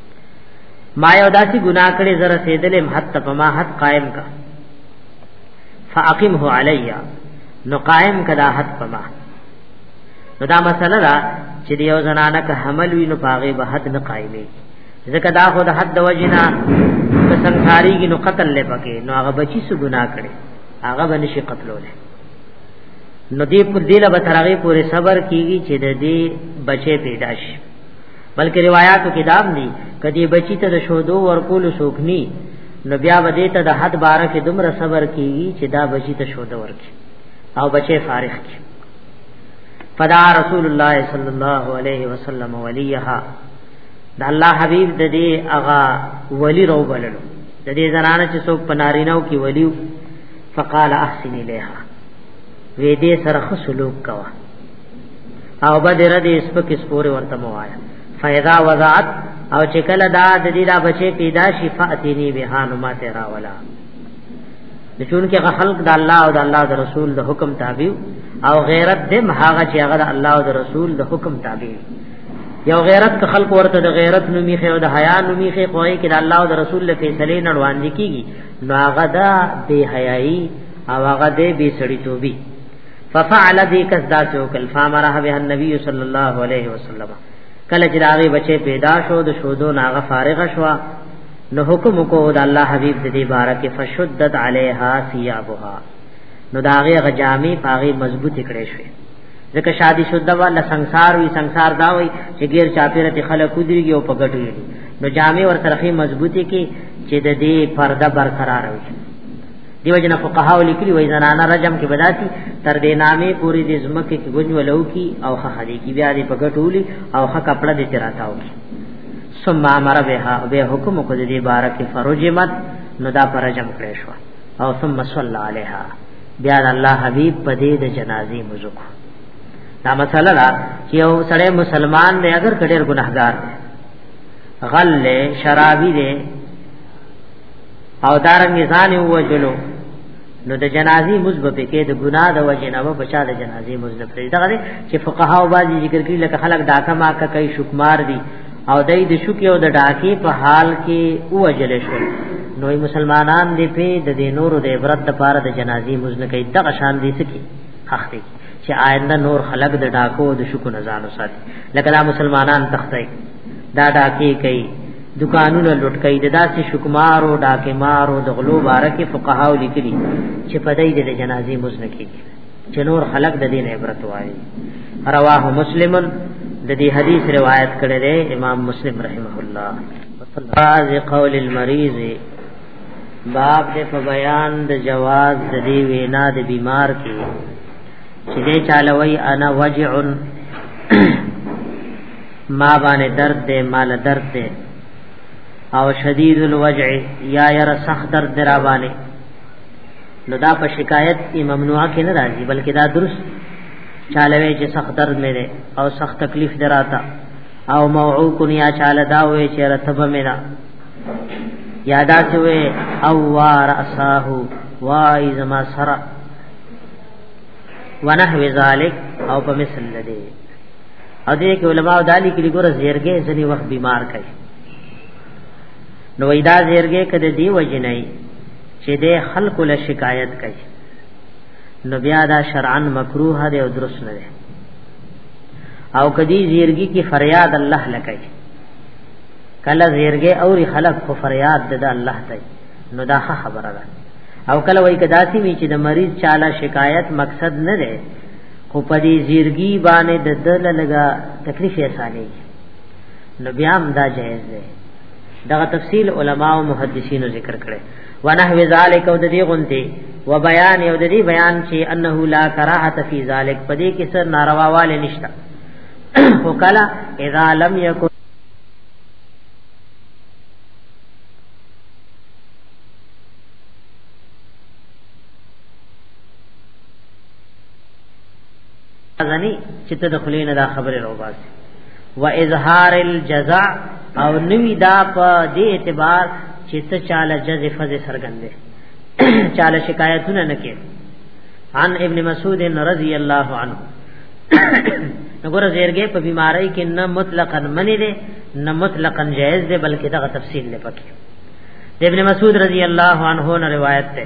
ما یو داسې ګناه کړې زره سیدلم حتی په ما حد قائم کا فاقمه علیا نو قائم کدا حد په ما نو دا مسله دا چې یو زنانه که حمل وي نو پاغه به حد نه قائمي ځکه دا خو د حد د وجنا په سنخاري کې نو قتل لې پکې نو هغه بچي سو ګناه کړي هغه باندې شي قتلول نو دې په دې لا به ترغه پورې صبر کیږي چې د دې بچي پیدا شي بلکې روایتو کې دام دي کدی بچی ته د شودو ورکول سوکني نو بیا ودی ته د حد بار کې دومره صبر کیږي چې دا بچی ته شودو ورکي او بچي فارغ کی فدا رسول الله صلی الله علیه وسلم ولیها د الله حبیب د دې اغا ولی رو بللو د دې زنانه چې څوک پنارینو کې ولیو فقال احسن الیها وې دې سره خو سلوک کوا او بدر دې سپک سپور ورته موایا فیدا وضعت او چې کله دا د دې دا بچي پیدا شي فاتینی بهان ما ته راولا چون کې خلق د الله او د الله د رسول د حکم تابع او غیرت دې مهاغه چې هغه د الله او د رسول د حکم تابع یو غیرت که خلق ورته د غیرت نومي خې او د حیا نومي خې کوی کې د الله او د رسول له فیصله نه روان دي کیږي نو هغه دا بے حیايي او هغه دې بي سړی توبي ففعل ذی کس دا سو کل فامره به النبی صلی الله علیه وسلم کله چې داغه بچي پیدا شو د شودو ناغه فارغ شو نو حکم کو د الله حبیب د دې بارک فشدت علیها ثيابها نو داغه غجامی پاغي مضبوط کړي شوی ځکه شادي شوده ولا ਸੰسار وی ਸੰسار دا وی چې غیر چاپیره ته خلک ودرېږي او پګټوي نو جامع ور ترخی مضبوطی کی چې د دې پرده برقرار وي دیو جن فقها لیکلی وای زنانه رجم کې بداسي تر دې نامې پوری د زمکه کې ګنج ولو کی او خه خدي کی بیا دې پګټولی او خه کپڑا دې تراتاو کی ثم امر بها به حکم کو دې بارک فرجمت نو دا پرجم کړې شو او ثم صلی علیها بیا الله حبیب پدې د جنازې مزکو دا مسله دا چې یو سړی مسلمان دی اگر کډیر ګناهګار دی غل شرابي دی او دارنګ ځان وجلو نو د جنازي مزب په کې د ګناه د وجه نه په شاده جنازي مزب پرې دا غره چې فقها او باجی ذکر کړي لکه خلک داکه ما کا کوي شکمار دي او دای د شوکي او د ډاکي په حال کې اوجل شو نو مسلمانان دې په د دې نورو د عبرت لپاره د جنازي مزن کوي دغه شان دي سکی حق دي چې آینده نور خلق د ډاکو د شکو نزان وساتي لکه دا مسلمانان تخته دا ډاکې کوي دکانونه لوټ کوي د داسې شکمار او ډاکې مار او د غلو باره کې فقهاو لیکلي چې په دې د جنازې مزنه کېږي چې نور خلق د دین عبرت وایي رواه مسلم د دې حدیث روایت کړی دی امام مسلم رحمه الله باز قول المریض باب دې په بیان د جواز د دې وینا د بیمار کې چې دې چالوي انا وجع ما باندې درد دې مال درد دې او شدید الوجع یا ير سخت درد را باندې نو دا په شکایت یې ممنوعه کې نه راځي بلکې دا درست چالوي چې سخت درد مې ده او سخت تکلیف دراتا او موعوق یا چاله دا وې چې رتب مې نه یادا چې وې او وار اساه وای زما سره ونحو ذالک او په مثل لدی او دې کې علما او دالی کې ګوره زیرګې ځنی وخت بیمار کړي نو ایدا زیرګې کده دی وجنې چې دې خلق له شکایت کوي نو بیا دا شرعا مکروه دی او درست نه دی او کدی زیرګی کی فریاد الله لکای کله زیرګه او خلق کو فریاد د الله ته نو دا خبره ده او کله وای کداسی وی چې د مریض چاله شکایت مقصد نه ده خو په دې زیرګي باندې د دل لګا تکلیف اسانه نو بیا هم دا جایز دی دغه تفصیل علما او محدثینو ذکر کړي ونحو ذالک او د دې غونتی و بیان او د دې بیان چې انه لا کراهه فی ذالک پدې کې سر ناروا والے نشتا هو کلا اذا لم یکن ځنی چې ته د خلې نه دا خبره راوباسي و اظهار الجزاء او نوی دا په دې اعتبار چې ته چاله جزې فزې سرګندې چاله شکایتونه نه کې عن ابن مسعود رضی الله عنه نګور زیرګه په بیماری کې نه مطلقاً منی دي نه مطلقاً جائز دي بلکې دا تفصیل نه پکې ابن مسعود رضی الله عنه نه روایت ده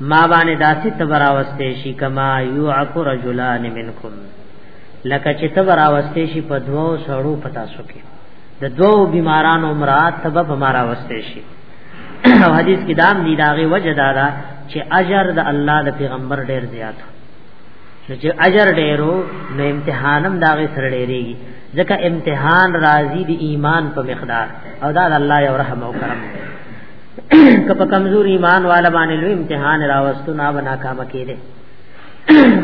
ما باندې داسې تبراوسته شي کما يعف رجلان منکم لکه چې تبراوسته شي په دوو سړو پتا سو کې د دوو بیمارانو مراد سبب ما راوسته شي او حدیث کې دام دی داغه وجه دارا چې اجر د الله د پیغمبر ډیر زیات نو چې اجر ډیرو نو امتحانم داغه سره ډیریږي ځکه امتحان راضی د ایمان په مقدار او دا د الله یو رحم او کرم دی که په کمزور ایمان والا باندې لوی امتحان راوستو نه بنا کام کېده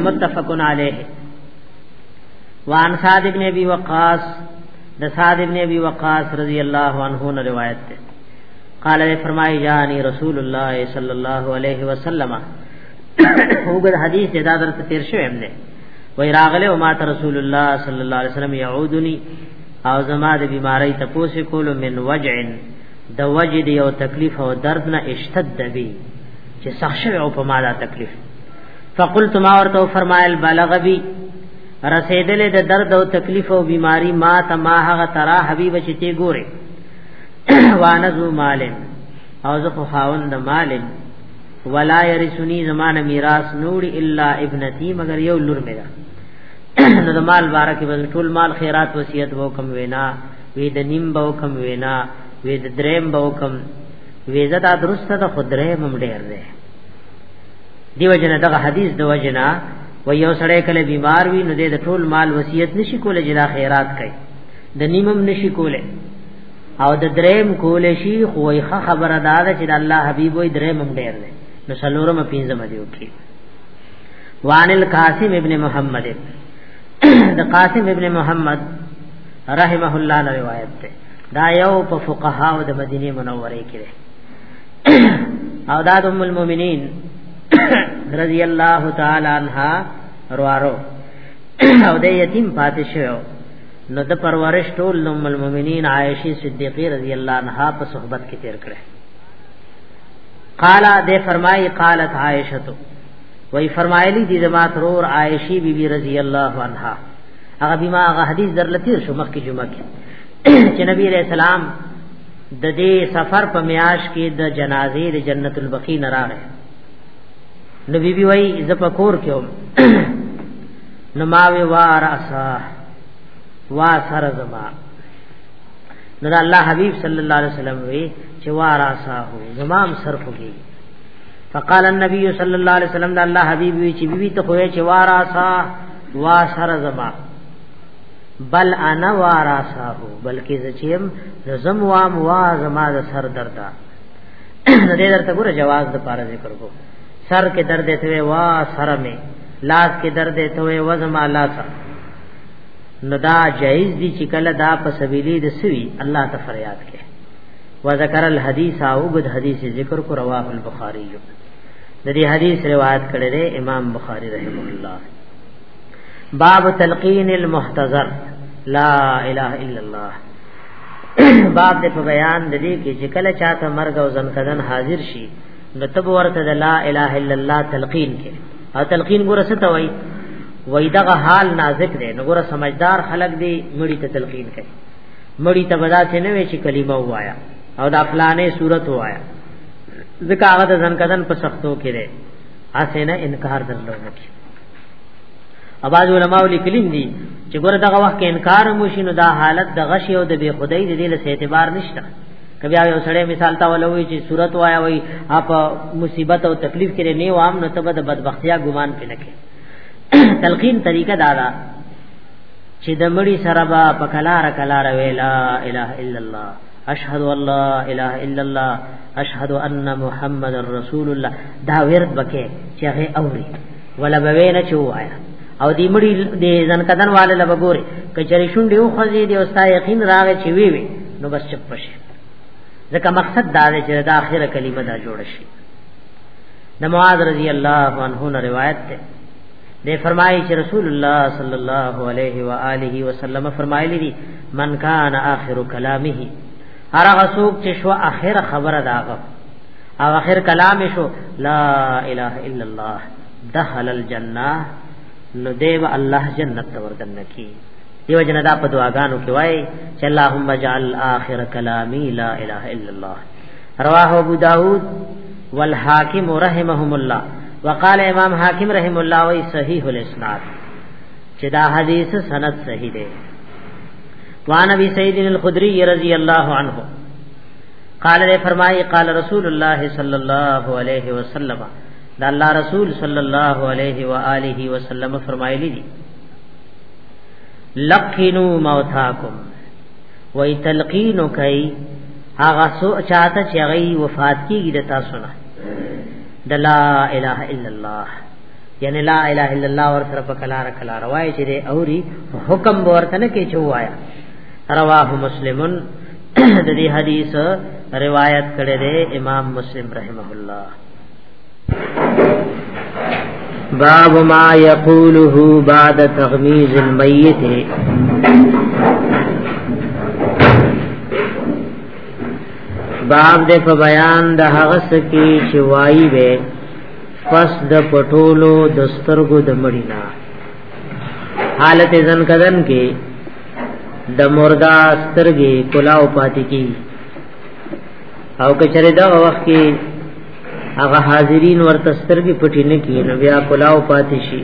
متفقن علیه وان صاد ابن ابي وقاص د صاد ابن ابي وقاص رضی الله عنه نے روایت ہے قال نے فرمائی جانی رسول اللہ صلی اللہ علیہ وسلم وګد حدیث د دادر ته تیر شو هم نه وای راغله او ماته رسول الله صلی الله علیه وسلم یعودنی او زما د بیماری تپوس کولو من وجعن د وجد یو تکلیف او درد نه اشتد بی چې سخت شوی او په مالا تکلیف فقلت ما ورته فرمایل بلغ بی رسیدلې د درد او تکلیف او بیماری ما ته ما هغه ترا حبیب چې تی ګوره وانزو مالن او زه خو خاوند د مالن ولا يرثني زمان میراث نور الا ابنتي مگر یو لور مې ده نو د مال بارکه ټول مال خیرات وصیت وکم وینا وی د نیم به وکم وینا وی د دریم به وکم وی زدا درسته د خدره مم ډیر ده دیو جن دغه حدیث د وجنا و یو سړی کله بیمار وی نو د ټول مال وصیت نشي کوله جدا خیرات کوي د نیمم نشي کوله او د دریم کول شي خو یې خبره ده چې د الله حبیب وي دریم هم ډیر دی نو سلورم پینځم دی وکي وان القاسم ابن محمد د قاسم ابن محمد رحمه الله نه روایت ده دا یو په فقها او د مدینه منوره کې او دا د ام المؤمنین رضی الله تعالی عنها روارو او د یتیم پاتې شو نو د پرورش ټول ام المؤمنین عائشه صدیقه رضی الله عنها په صحبت کې تیر کړه قالا دے فرمائی قالت عائشتو وی فرمائلی دی زمات رور عائشی بی بی رضی اللہ عنہ هغه بما هغه حدیث در لتیر شو مخکې جمعه کې چې نبی علیہ السلام د دې سفر په میاش کې د جنازې د جنت البقیع نه راغی نو بی بی وای ز په کور کې وم نو ما وی وارسا وا سر زما نو دا الله حبیب صلی الله علیه وسلم وی چې وارسا هو زمام سر خوږي فقال النبي صلى الله عليه وسلم دا الله حبيب وی چې بي بي ته خوې چې وارا سا وا سره زما بل انا وارا صاحو بلکې زچیم زم وام وا زما د سر درد دې درته ګوره جواز د پاره ذکر کو سر کې درد ته وا سر مې لاس کې درد ته وې وزما لاس نو دا جایز دي چې کله دا په سبیلی د سوي الله ته فریاد کې وذکر الحدیث او غد حدیث ذکر کو رواه البخاری د دې حدیث روایت کړی دی امام بخاری رحمه الله باب تلقین المحتضر لا اله الا الله باب دې په بیان د دې کې چې کله چاته مرګ او ځنکدن حاضر شي نو تب ورته د لا اله الا الله تلقین کې او تلقین ګوره څه ته وایي وای دغه حال نازک دی نو ګوره سمجدار خلک دی مړی ته تلقین کوي مړی ته بدا څه نه وی چې کلمه وایا او دا فلانه صورت وایا ځکه هغه د ځنکدن په سختو کې دی اسنه انکار درلود کی اواز علماء لیکلین دي چې ګور دغه وخت انکار مو شینو دا حالت د غشي او د بی خدای د دې له اعتبار نشته کبي یو سړی مثال تا ولوي چې صورت وایا وي اپ مصیبت او تکلیف کې نه و عام نو تبه د بدبختیا ګمان پې نکې تلقین طریقه دا ده چې د مړي سره با په کلار کلار ویلا اله الا الله اشهد ان لا اله الا الله اشهد ان محمد رسول الله دا ورد بکې چې هغه اوري ولا به نه چوایا او دې مړي دې ځن کدن والے لب ګوري کچري شون دیو خزي دی اوستا یقین راغی چې وی وی نو بس چپ شي ځکه مقصد دا دی چې دا اخره کلمه دا جوړ شي د معاذ رضی الله عنه روایت ده دی فرمایي چې رسول الله صلی الله علیه و آله وسلم فرمایلی دي من کان اخر کلامه هر هغه څوک چې شو اخر خبره داغه او اخر کلام شو لا اله الا الله دخل الجنه نو دیو الله جنت ته وردن کی دیو جن دا په دعاګانو کې وای چې اللهم اجعل اخر کلامی لا اله الا الله رواه ابو داود والحاکم رحمهم الله وقال امام حاکم رحم الله وی صحیح الاسناد چې دا حدیث سند صحیح دی وان ابي سعيد الخدري رضي الله عنه قال نے فرمائی قال رسول الله صلی الله علیه وسلم دا الله رسول صلی الله علیه و آله وسلم فرمایلی دي لقنوا موتاکم وای تلقین کوي هغه سو چاته چې هغه وفات کیږي د تاسو نه د لا اله الا الله یعنی لا اله الا الله ور سره په کلار کلار وای چې دی اوري حکم ورته نه کې چوایا رواه مسلمن د دې حدیث روایت کړی دی امام مسلم رحمه الله باب ما يقوله بعد تغميز الميت باب د په بیان د هغه سکی چې وایي به پس د پټولو د سترګو د مړینا حالت زن کدن کې د مردا سترګې کلاو پاتې کی او کچره دا وخت کې هغه حاضرین ورته سترګې پټې نه کی نو بیا کلاو پاتې شي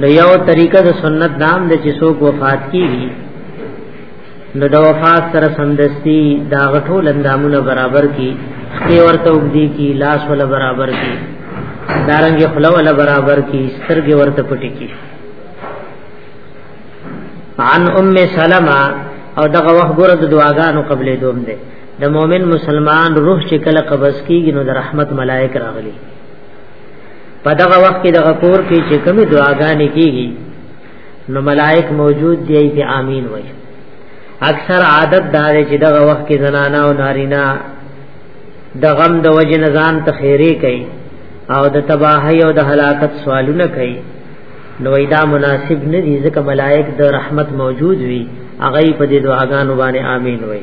نو یو طریقه د سنت دام د چې څوک وفات کیږي نو د وفات سره سمدستی دا غټول اندامونه برابر کی خپل ورته وګدي کی لاس ولا برابر کی دارنګ خلا ولا برابر کی سترګې ورته پټې کی عن ام سلمہ او دغه وخت ګره د دعاګانو قبلې دوم ده د مؤمن مسلمان روح چې کله قبض کیږي نو د رحمت ملائک راغلي په دغه وخت کې دغه کور کې چې کومې دعاګانې کیږي نو ملائک موجود دی په امين وای اکثر عادت دار چې دغه وخت کې زنانا او نارینا د غم د وجه نزان ته خیره کوي او د تباہی او د هلاکت سوالونه کوي نو ایدا مناسب نه دي ځکه ملائک د رحمت موجود وي اغه په دې دعاګانو باندې امين وای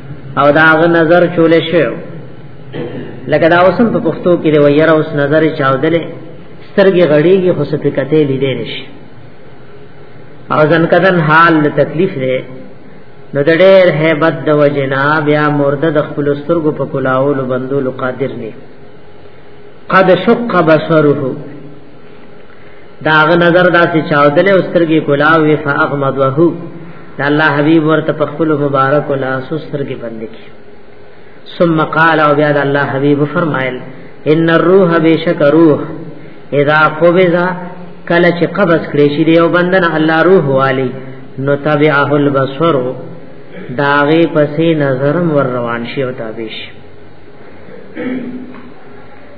او دا غ نظر چول شو لکه دا اوسم په پښتو کې دی ویره اوس نظر چاودلې سترګې غړېږي خو سپکته لیدې نشي او ځن کدن حال له تکلیف دی نو د ډېر hebat د وجنا بیا مرده د خپل سترګو په کلاولو بندولو قادر نه قد شق بصره داغ نظر دا سی چاودل او سترګې کولاو وی فاغمد وهو دا الله حبیب ورته په خپل مبارک او لاس سترګې بند کی ثم قال او بیا الله حبیب فرمایل ان الروح بشک روح اذا قبض کله چې قبض کړي شي یو بندن الله روح والی نو تبعه البصر داغه پسې نظرم ور روان شي او تابع شي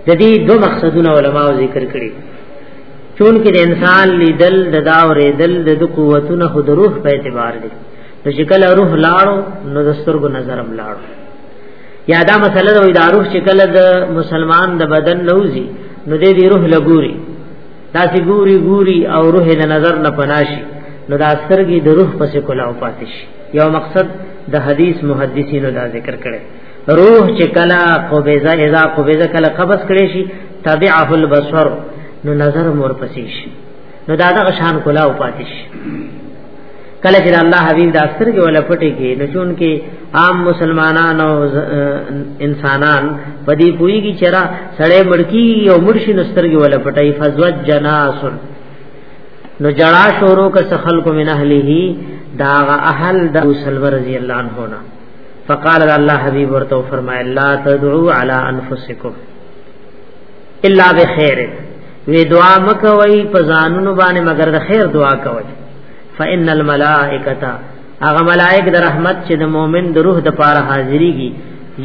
د دې دوه مقصدونه علما ذکر کړي چون کې د انسان لیدل د دا اورېدل د قوتونو خود روح په اعتبار دي نو شکل روح لاړو نو د سترګو نظر هم لاړو یا دا مسله د دا روح شکل د مسلمان د بدن نوځي نو دې دی روح لګوري دا سی ګوري ګوري او روح د نظر نه پناشي نو دا سترګي د روح پسې کولاو پاتې شي یو مقصد د حدیث محدثینو دا ذکر کړي روح چې کلا قبضه اذا قبضه کلا قبض کړي شي تبعه البصر نو نظر مور پسې شي نو دا دغه شان کولا او پاتې شي کله چې الله حبيب د اثر کې ولا پټي کې نو چون کې عام مسلمانان او انسانان پدی پوي کی چرا سړې مړکی او مرشي نستر کې ولا پټي فزوج جناس نو جڑا شورو کا سخل کو من اهله داغ اهل د سلور رضی الله عنه فقال الله حبيب ورته فرمایا لا تدعو على انفسکم الا بخير وی دعا مکوي په ځانونو باندې مگر د خیر دعا کوي فان الملائکه هغه ملائک د رحمت چې د مؤمن د روح د پاره حاضرېږي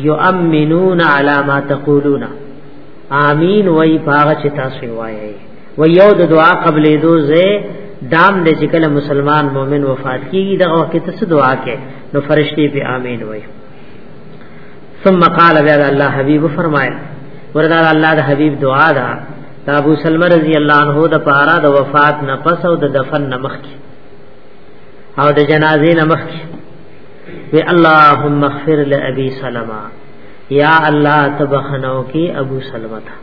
یؤمنون علی ما تقولون آمین وای پاغه چې تاسو وایي و یو د دعا قبلې دوزه دام دې چې کله مسلمان مؤمن وفات کیږي دغه وخت ته دعا کوي نو فرشتي په امين وای ثم قال بیا الله حبيب فرمایل وردا الله د حبيب دعا ده دا ابو سلمہ رضی الله عنه د پارا د وفات نه پس او د دفن نه مخکي او د جنازې نه مخکي وی اللهم اغفر لابي سلمہ یا الله تبخنو کی ابو سلمہ تا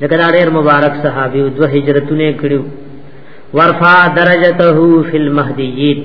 لکه دا ډېر مبارک صحابي او دوه هجرتونه کړیو ورفع درجته فی المهدیین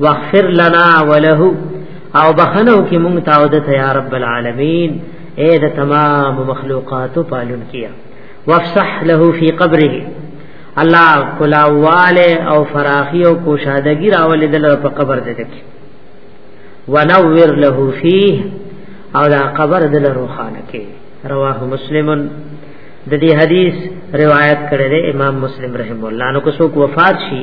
واغفر لنا وله او بخنو کې مونږ ته او دته یا رب العالمین اے د تمام مخلوقات پالون کیا وافسح له فی قبره الله کلاواله او فراخی او کوشادگی راولې دل په قبر دې تک ونور له فیه او دا قبر دل روخانه کې رواه مسلمن د دې حدیث روایت کړی دی امام مسلم رحم الله نو کو څوک وفات شي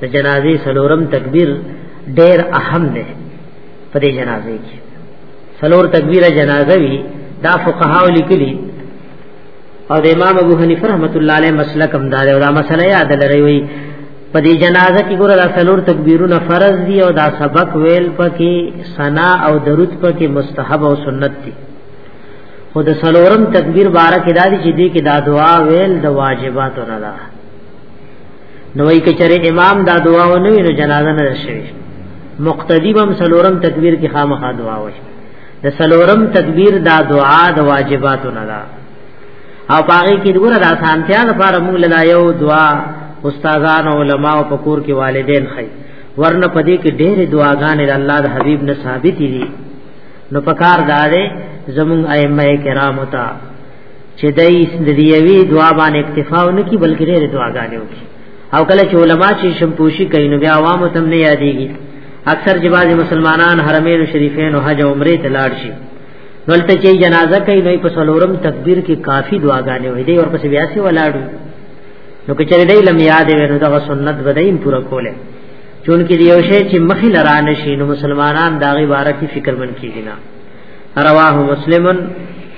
د جنازي سلورم تکبیر ډیر اهم دی په دې جنازه کې سلور تکبیر جنازه وی دا فقها لیکلي او د امام ابو حنیفه رحمۃ اللہ علیہ مسلک هم دا دا مسله یاد لري وی په دې جنازه کې ګوره دا سلور تکبیرونه فرض دي او دا سبق ویل پکې ثنا او درود پکې مستحب او سنت دي خو د سلورم تکبیر بارک ادا دي چې دې کې دا دعا ویل د واجباتو نه ده نو ای کچره امام دا دعا و نه وینو جنازه نه شي مقتدی بم سلورم تکبیر کې خامخا دعا وای د سلورم تکبیر دا دعا د واجباتو نه ده او پاره کې دغه د اسانتیا لپاره موږ لا یو دعا استادان او علما او پکور کې والدین خي ورنه پدې کې ډېر دعاګانې د الله د حبیب نه ثابت دي نو پکار دارې زمون ائمه کرام ته چې دای د دیوی دعا باندې اکتفا نه کی بلکې ډېر دعاګانې وکړي او کله چې علما چې شمپوشي کوي نو بیا عوام تم نه یادېږي اکثر چې بعض مسلمانان حرمین شریفین او حج عمره ته لاړ شي ولته چې جنازه کوي نو په سلورم تکبیر کې کافی دعاګانې وي دی ورپسې بیا سي ولاړو نو که چېرې دې لم یاد وي نو دا سنت بدایم پورا کوله چون کې یو شی چې مخې لرانه شي نو مسلمانان دا غي بارکی فکر من کیږي نه رواه مسلم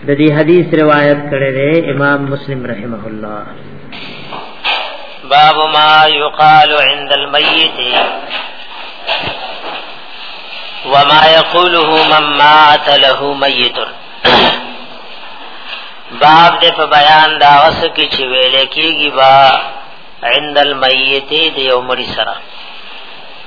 د دې حدیث روایت کړی دی امام مسلم رحمه الله باب ما يقال عند الميت وما يقوله من مات له ميت باب دې په بیان دا وس کې چې ویل کېږي با عند الميت دې عمر سره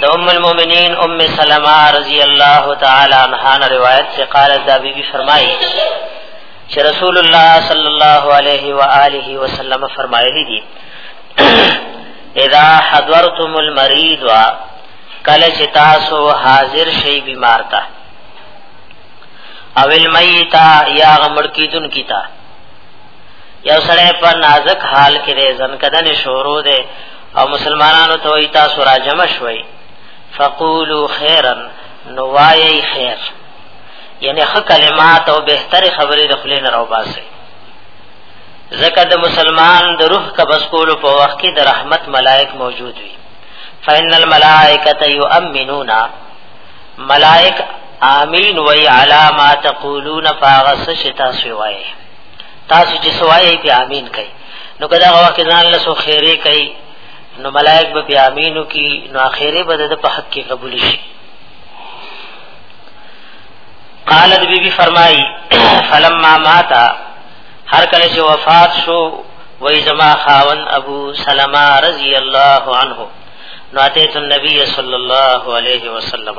د ام المؤمنین ام سلمہ رضی الله تعالی عنها نه روایت سے قالت دا بی بی فرمائی چې رسول الله صلی الله علیه و آله وسلم فرمایلی دي اذا حضرتم المريض کله چې تاسو حاضر شي بیمار ته او المیتا یا غمړ کیدون کیتا یو سړی په نازک حال کې ځن کدن شورو ده او مسلمانانو ته وی تاسو را جمع شوي فقولو خیرا نوایي خیر یعنی خ کلمات او بهتر خبرې د خلین راو باسي زکه د مسلمان د روح قبض کولو په وخت کې د رحمت ملائک موجود وي فإن الملائکه یؤمنون ملائک آمین وی علاما تقولون فاغس شتا سوی تاسو چې سوایې په امين کوي نو کدا هوا کې ځان له سو خیره کوي نو ملائک به په امينو کې نو اخیره به د په حق کې قبول شي قالت بی بی فرمائی فلما ماتا هر کله چې وفات شو وای زما خاون ابو سلمہ رضی الله عنه نو اتیت النبی صلی الله علیه وسلم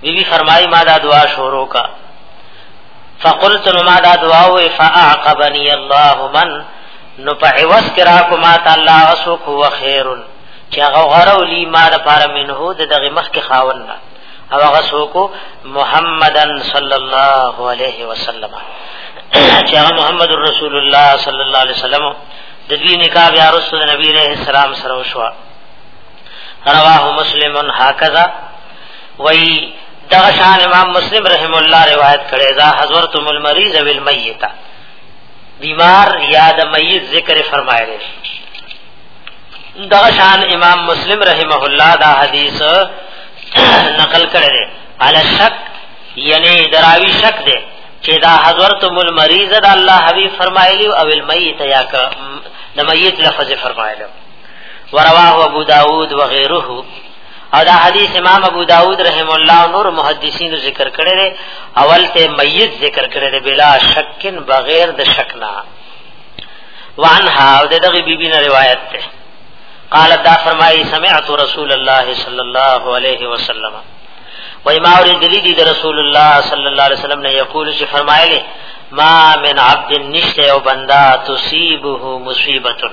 بی بی فرمای ما دا دعا شروع کا فقلت نو ما دا دعا وې فاعقبني الله من نو په عوض کرا کو ما تعالی اسوک هو خیر چې هغه غرو لی ما د پاره منه د دغه مخ کې خاون نه او هغه سوکو محمدن صلی الله علیه وسلم چې هغه محمد رسول الله صلی الله علیه وسلم د دې نکاح بیا رسول نبی علیہ السلام سره وشوه رواه مسلم هكذا وی دا شان امام مسلم رحم الله روایت کړی دا حضرت المریض او المیت بیمار یا د میت ذکر فرمایلی دا شان امام مسلم رحمه الله دا حدیث نقل کړی دی علی شک یعنی دراوی شک دی چې دا حضرت مل مریض دا الله حبیب فرمایلی او المیت یا ک د میت لفظ فرمایلی ورواه ابو داود وغيره او دا حدیث امام ابو داود رحم الله او نور محدثین ذکر کړی دی اول ته میت ذکر کړی دی بلا شک بغیر د شک نه وعنها او دغه بیبی نه روایت ده قال دا فرمایي سمعت رسول الله صلی الله علیه وسلم وای ما اورې دلی دی د رسول الله صلی الله علیه وسلم نه یقول چې فرمایلی ما من عبد نشته او بندا تصيبه مصیبتن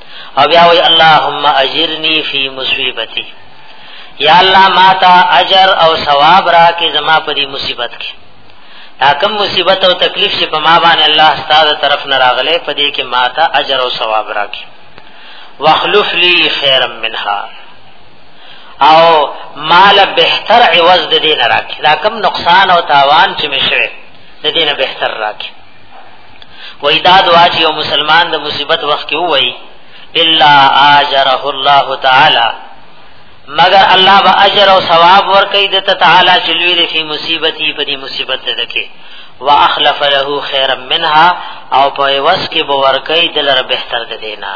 او بیا وی اللهم اجرنی فی مصیبتی یا الله ما تا اجر او ثواب را کې زما په دې مصیبت کې دا کم مصیبت او تکلیف چې په ما باندې الله ستاسو طرف نه راغله په دې کې ما تا اجر او ثواب را کې واخلف لی خیرا منها او مال بهتر عوض د دین راکې دا کم نقصان او تاوان چې مشره د دین بهتر راکې وای دا دعا چې یو مسلمان د مصیبت وخت کې وای الا اجره الله تعالی مگر الله با اجر او ثواب ورکړي د تعالی چې لوی دی په مصیبتي په دې مصیبت ده کې واخلف له خیرا منها او په وس کې به ورکړي دلر بهتر ده دینا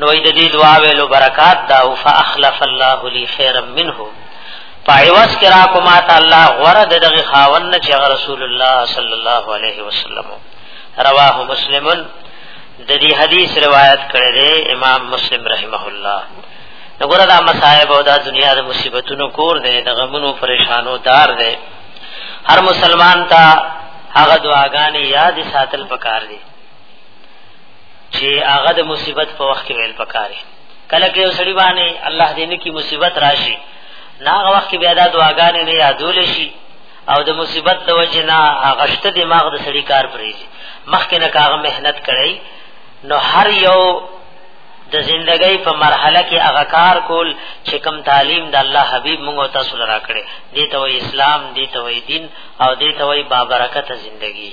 نو د دې دعا ویلو برکات دا او فاخلف الله لي خيرا منه پایواز کرا کو ما تعالی غره دغه خاون چې رسول الله صلی الله علیه وسلم رواه مسلمن د دې حدیث روایت کړی دی امام مسلم رحمه الله نګور دا مصائب او دا دنیا د مصیبتونو کور دی د غمونو پریشانو دار دی هر مسلمان ته هغه دعاګانې یاد ساتل پکار دي چې هغه د مصیبت په وخت کې ویل پکاري کله کې یو سړي باندې الله دې نه کی مصیبت راشي نه هغه وخت بیا دا دعاګانې نه یادول شي او د مصیبت د وجه نه هغه شته دماغ د سړي کار پرې مخکې نه کاغه مهنت کړی نو هر یو د زندګۍ په مرحله کې هغه کار کول چې کم تعلیم د الله حبیب موږ تاسو لرا کړې دي ته اسلام دي ته دین او دي ته با برکت زندگی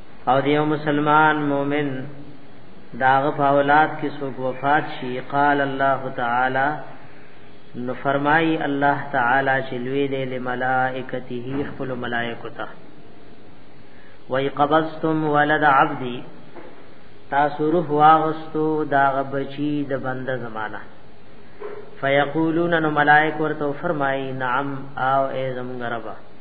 او دیو مسلمان مومن داغ په اولاد کې څوک وفات شي قال الله تعالی نو فرمای الله تعالی چې لوی دې لملائکته خپل ملائکه ته وای قبضتم ولد عبدی تاسو روح واغستو دا غبچی د بنده زمانہ فیقولون نو ملائک ورته فرمای نعم او ای زمون ربا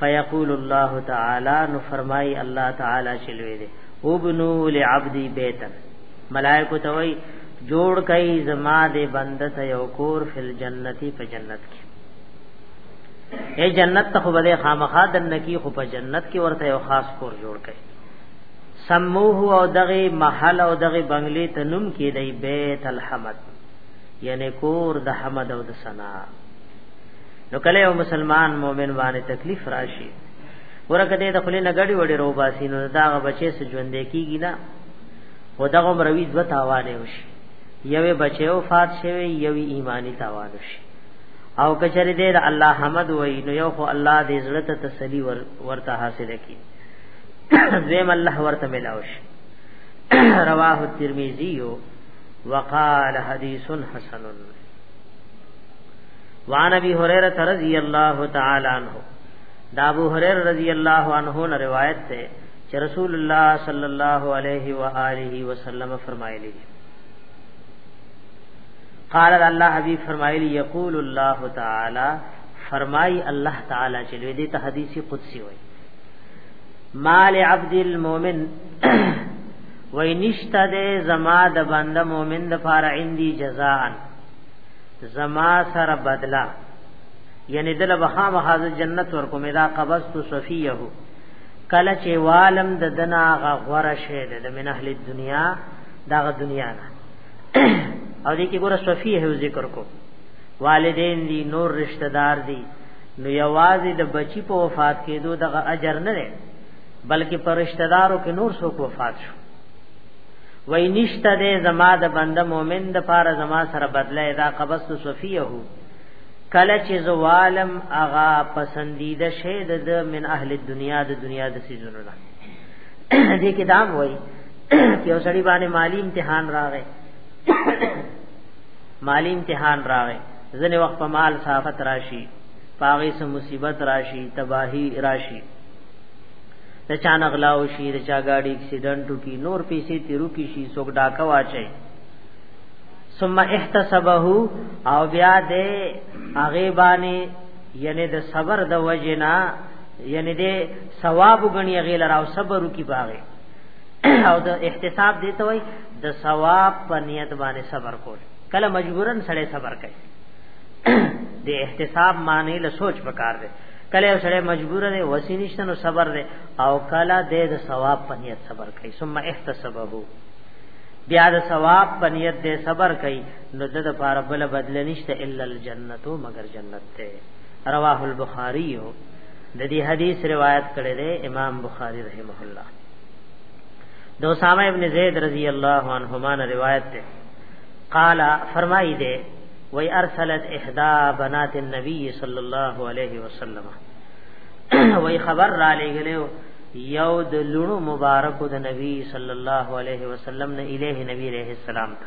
فیقول الله تعالی نو فرمای الله تعالی چلوې دې وبنو لعبدی بیتن ملائکه توي جوړ کای زما دې بنده ته یو کور فل جنتی په جنت کې اے جنت ته بده خامخا دن کی خو په جنت کې ورته یو خاص کور جوړ کای سموه او دغه محل او دغه بنگلې ته نوم کې دی بیت الحمد یعنی کور د حمد او د ثنا نو کله یو مسلمان مؤمن باندې تکلیف راشي ورکه دې د خلې نګړي وړي رو باسي نو دا بچي سره ژوند کیږي نه و دغه مروي دوه تاوانه وشي یوې بچي او فات شوی یوې ایمانی تاوان شي او کچری دې الله حمد وای نو یو خو الله دې زړه ته تسلی ور ورته حاصل کړي زم الله ورته ملاوش رواه الترمذی وقال حدیث حسن وان ابي هريره رضی الله تعالی عنہ دا ابو هريره رضی الله عنه نے روایت ہے چې رسول الله صلی الله علیه و آله وسلم فرمایلی قال الله حبیب فرمایلی یقول الله تعالی فرمای الله تعالی چې لوی دې ته حدیث قدسی وای مال عبد المؤمن وای نشته دې زما د بنده مؤمن د فار عندي جزاء زما سره بدلا یعنی دل بخا مخاز جنت ور کومه دا قبض تو صفیه کله چې والم د دنا غ غره شه د من اهل دنیا دا غ دنیا نه او دې کې ګوره صفیه هو ذکر کو والدین دی نور رشتہ دار دی نو یوازې د بچی په وفات کېدو دغه اجر نه لري بلکې پر رشتہ دارو کې نور څوک وفات شو وای نشته دې زما د بنده مؤمن د پاره زما سره بدله ادا قبست صفیه کله چې زوالم اغا پسندیده شه د من اهل دنیا د دنیا د سيزونو نه دې کې دام وای چې اوسړي باندې مالی امتحان راغی مالی امتحان راغی ځنې وخت په مال صافت راشي پاغې سم مصیبت راشي تباہی راشي د چا نغلاو شي د چا ګاډي اکسیډنټ کی نور پیسې تیرو کی شي څوک ډاکه واچي ثم احتسبه او بیا دې هغه باندې یعنی د صبر د وجنا یعنی دې ثواب غنی غیل راو صبر کی باغه او د احتساب دې ته وای د ثواب په نیت باندې صبر کول کله مجبورن سړی صبر کوي د احتساب معنی له سوچ پکار دی کله یو سره مجبور دی وسی نشته نو صبر دی او کله دې د ثواب په نیت صبر کوي ثم احتسبه بیا د ثواب په نیت دې صبر کوي نو د لپاره بل بدل نشته الا الجنت مگر جنت ته رواه البخاری د دې حدیث روایت کړی دی امام بخاری رحمه الله د اسامه ابن زید رضی الله عنهما روایت ده قال فرمایي ده وی ارسلت احدا بنات النبی صلی الله علیه وسلم وی خبر را لګلو یو د لونو مبارک د نبی صلی الله علیه وسلم نه الیه نبی علیہ السلام ته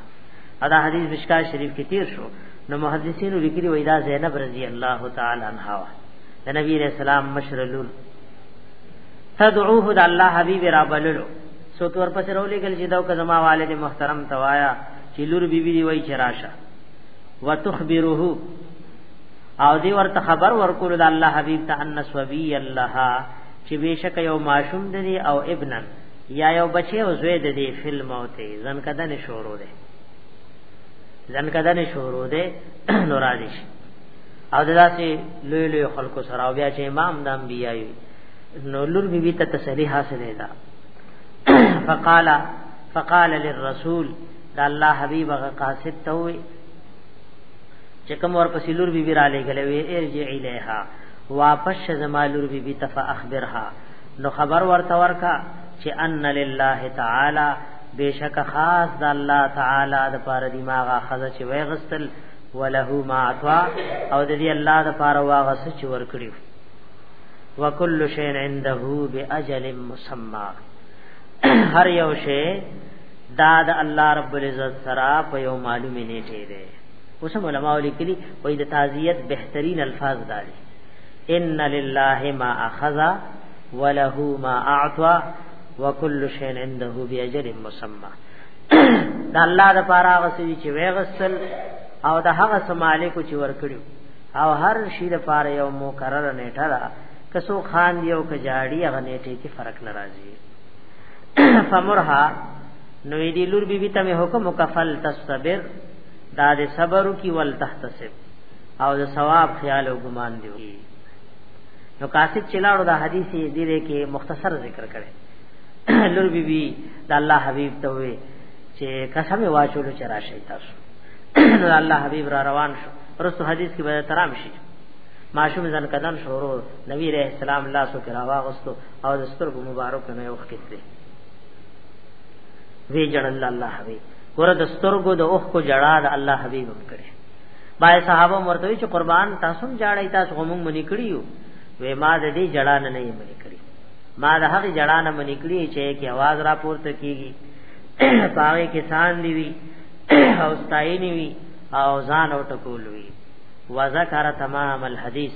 ادا حدیث مشکا شریف کې تیر شو نو محدثین لیکلي وی دا زینب رضی الله تعالی عنها د نبی علیہ السلام مشر لون تدعوه د الله حبیب را بللو سو تور پس رولې ګل چې دا کزما والد محترم توایا چې لور بیبي دی وای چې راشه وتخبره او دی ورته خبر ورکول د الله حبیب ته ان سوبی الله چې بشک یو ماشوم دی او ابنن یا یو بچی او زوی دی فل موت زن کده نشورو دی زن کده نشورو دی نورادش او داسې لوی لوی خلکو سره او بیا چې امام د انبیایي نو لور بیبي ته تسلی حاصله ده فقالا فقال للرسول دا الله حبیب غ قاصد ته وي چې کوم ور پسې لور بي را لګلې وي ارجع الیها واپس زما لور بي تف اخبرها نو خبر ورته ورکا چې ان لله تعالی بشک خاص د الله تعالی د پار دماغه خزه چې وای غستل وله ما اتوا او د دې الله د پار واغس چې ور کړیو وکل شین عنده باجل مسمى هر یو شی دا د الله رب العزت سره په یو معلومه نیټه ده اوس علماء لیکلي وای د تعزیت بهترین الفاظ داري ان لله ما اخذ وله ما اعطى وكل شيء عنده باجل مسمى دا الله د پاره غسوي چې وغسل او د هغه سمالک چې ورکړو او هر شی د پاره یو مقرره نیټه ده کسو خان دی او کجاړي هغه نیټه کې فرق ناراضي فمرها نو دی لور بی بی تمه حکم کفل تصبر دا د صبر کی ول تحتسب او د ثواب خیال او ګمان دی نو قاصد چلاړو دا حدیث دی دی کې مختصر ذکر کړي لور بی بی د الله حبیب ته وي چې قسم واچولو چې راشي تاسو نو الله حبیب را روان شو رسو حدیث کې به ترام شي معشوم ځن کدن شروع نبی رحم السلام الله سو کرا واغستو او د سترګو مبارک نه اوخ کړي وی جړل الله حبیب ګور د سترګو د اوخ کو جړا د الله حبیب هم کړي بای صحابه مرته چې قربان تاسو هم جړای تاسو هم منی کړیو وې ما د دې جړا نه نه منی کړی ما د هغه جړا نه منی کړی چې کی आवाज را پورته کیږي پاوې کې سان دی وی او ستاینی وی او ځان او ټکول وی وذکر تمام الحدیث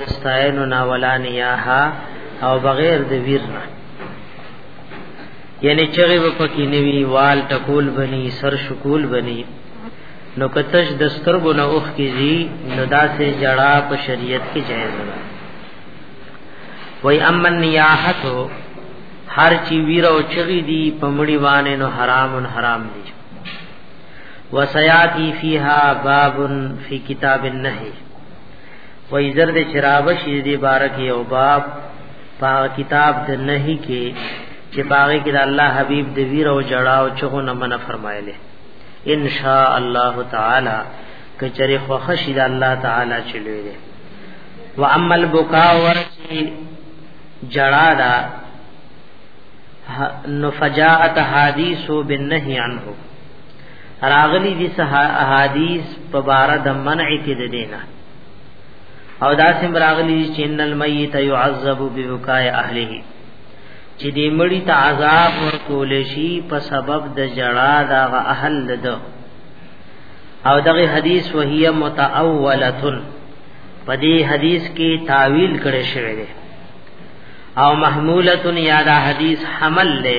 دستاینو نا ولا نیاها او بغیر د ویر نه یعنی چغه و پکې نیوی وال ټکول بنی سر شکول بنی نو کتش دستر گو نه اوخ کی زی نو دا سے جڑا په شریعت کې جایز ده وای امن نیاحتو هر چی ویر او چغی دی پمړی وانه نو حرام حرام دی وسیاتی فیها باب فی کتاب النهی وای زر دې چرابه شې دې بارک یو باب په کتاب د نهي کې چې باغې کې د الله حبيب د ویر او جړا او چغو نه منه فرمایله ان شاء الله تعالی کچره خو خشي د الله تعالی چلوي دي واما البكاء ورچی جړا دا نو فجاءت حدیث بالنهي عنه راغلی دي احادیث په بار د منع کې د دینه او دا سم راغلی چې ان المیت يعذب ببکاء اهله چې دې مړی ته عذاب ورکول شي په سبب د جړا دا اهل ده او دغه حدیث وهي متاوله په دې حدیث کې تعویل کړي شوی دی او محموله یادا حدیث حمل له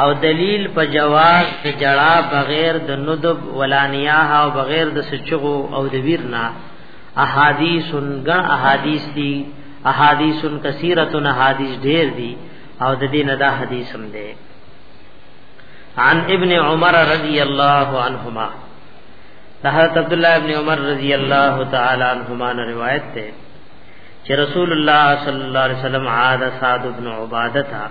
او دلیل په جواز د جړا بغیر د ندب ولانیا او بغیر د سچغو او د ویرنا احادیث غن احادیث دی احادیث کثیره احادیث ډیر دی او د دې نه دا حدیث هم دی عن ابن عمر رضی الله عنهما حضرت عبد الله ابن عمر رضی الله تعالی عنهما روایت ده چې رسول الله صلی الله علیه وسلم عاد سعد ابن عباده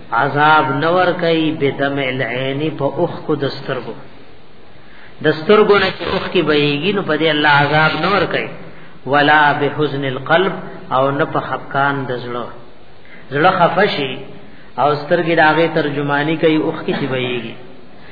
عذاب نور کوي بدم العين په اوخ کو دسترګو دسترګو نه چې اوخ کې بهيږي نو په دې الله عذاب نور کوي ولا بحزن القلب او نه په خفقان د زړه زړه خفشي او سترګې داغه ترجمانی کوي اوخ کې بهيږي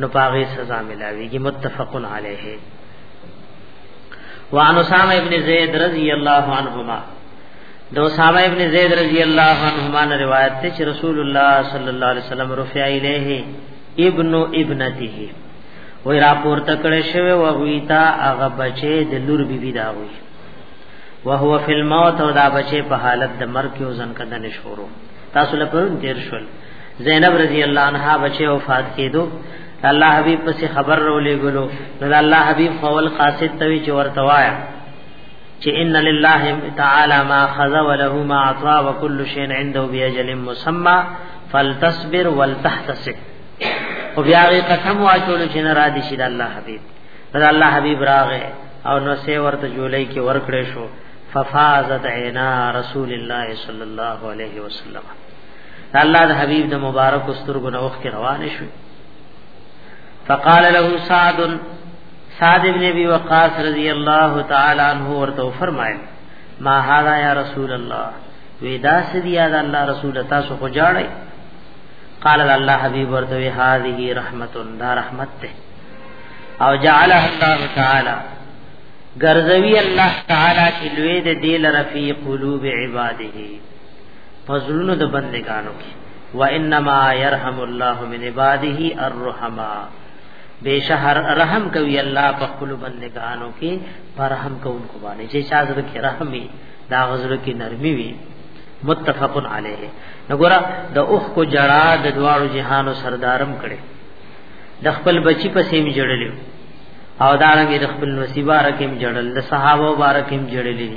نو پاغه سزا ملاويږي متفق عليه وعن اسامه ابن زید رضی الله عنهما دو اسامه ابن زید رضی الله عنهما نے روایت تے چھ رسول اللہ صلی اللہ علیہ وسلم رفع الیہ ابن ابنته وی راپور تکڑے شوی و غیتا اغا بچے د لور بی بی دا وی وهو فی الموت او دا بچے په حالت د مرګ کې وزن کدن شروع تاسو له پرون تیر شول زینب رضی الله عنها بچي وفات کېدو الله حبیب پس خبر رولې ګلو نو الله حبیب قول قاصد توی چې ورته وایا چې ان لله تعالی ما خذ وله ما اعطى وكل شيء عنده باجل مسمى فلتصبر ولتحتسب او بیا غي قسم واچول چې نه را دي شي د الله حبيب د الله حبيب راغه او نو سه ورته جولای کې ورکړې شو ففازت عینا رسول الله صلی الله علیه وسلم الله د حبیب د مبارک سترګو نو وخت روان شو فقال له سعد سعد ابن ابي وقاص رضی الله تعالی عنہ ورته فرمایل ما هذا یا رسول الله ودا سدی یا الله رسول تاسو خو جاړی قال الله حبیب ورته هذه رحمت دا رحمت ته او جعلها الله تعالی ګرځوي الله تعالی چې لوی د دې لره فی قلوب عباده فزلونو د بندگانو کې وانما يرحم الله من عباده الرحما بشهر رحم کوي الله په خپل بندگانو کې پرحم کوونکو باندې چې شاز د رحمي دا غزر کې نرمي وي متفق علیه نګورا د اوخ کو جړا د دوارو جهانو سردارم کړي د خپل بچی په سیم جړلیو او دارنګ د خپل نصیب بارکم جړل د صحابه بارکم جړلې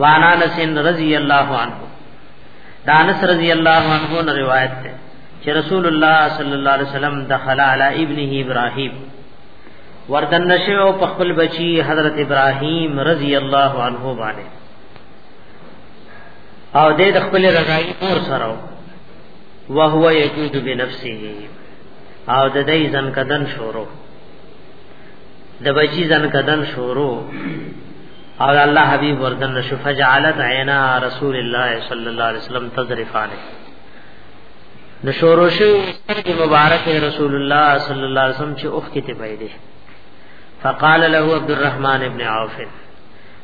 وانا نسن رضی الله عنه دانس رضی الله عنه نو روایت ده چې رسول الله صلی الله علیه وسلم دخل علی ابنه ابراهیم وردن نشه او خپل بچی حضرت ابراهیم رضی الله عنه باندې او دې د خپل رضای اور سره وهو یجود بنفسه او د دې ځن کدن شروع د بچی ځن کدن شورو او الله حبیب وردن شو فجعلت عینا رسول الله صلی الله علیه وسلم تذرفانه د شورو شو سترګې مبارک رسول الله صلی الله علیه وسلم چې اوخ کې ته پیدا فقال له عبد الرحمن ابن عوف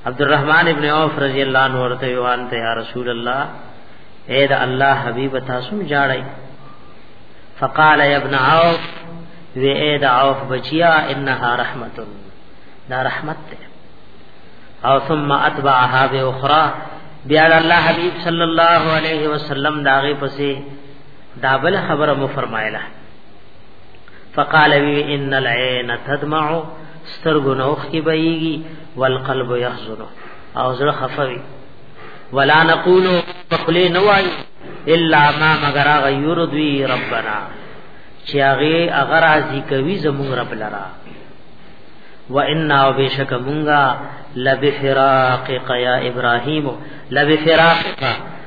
عبد الرحمن ابن عوف رضی الله عنه ورته یو انت یا رسول الله اے دا الله حبیب تاسو جاړی فقال يا ابن عوف وی اے دا عوف بچیا انها رحمت دا رحمت ته او ثم اتبعها باخرى بیا الله حبیب صلی الله علیه وسلم داغه پسې دابل خبره مو فرمایله فقال وی ان العين تدمع سترګو نوخ کی بهیږي والقلب يحزن او زړه خفوي ولا نقول فقلي نوای الا ما مگر هغه یردوی ربنا چې هغه هغه راضی کوي زموږ رب لرا و انا وبشک مونږه لبفراق قیا ابراهیم لبفراق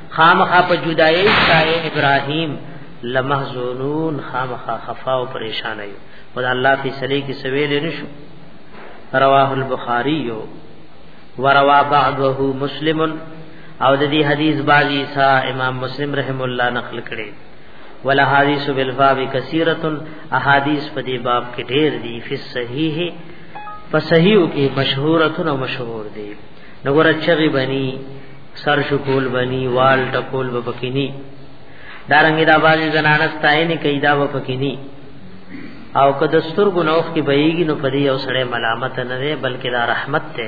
خامخا په جدای سای ابراهیم لمحزونون خامخا خفا او پریشان یو خدای الله په سلی کې سویل نشو رواه البخاری وروا بعضه مسلمن او د دې حدیث باجی سا امام مسلم رحم الله نقل کړي ولا حدیث بالباب کثیره احادیث په دې باب کې ډېر دي فی صحیح فصحیح کې مشهوره او مشهور دي نګور چغي بني سر شکول بني وال ټکول بپکینی دارنګ دا باجی زنانه ستاینه نه کیدا بپکینی او که دستور ګنوخ کې بهيږي نو پدې او سړی ملامت نه دی بلکې دا رحمت ته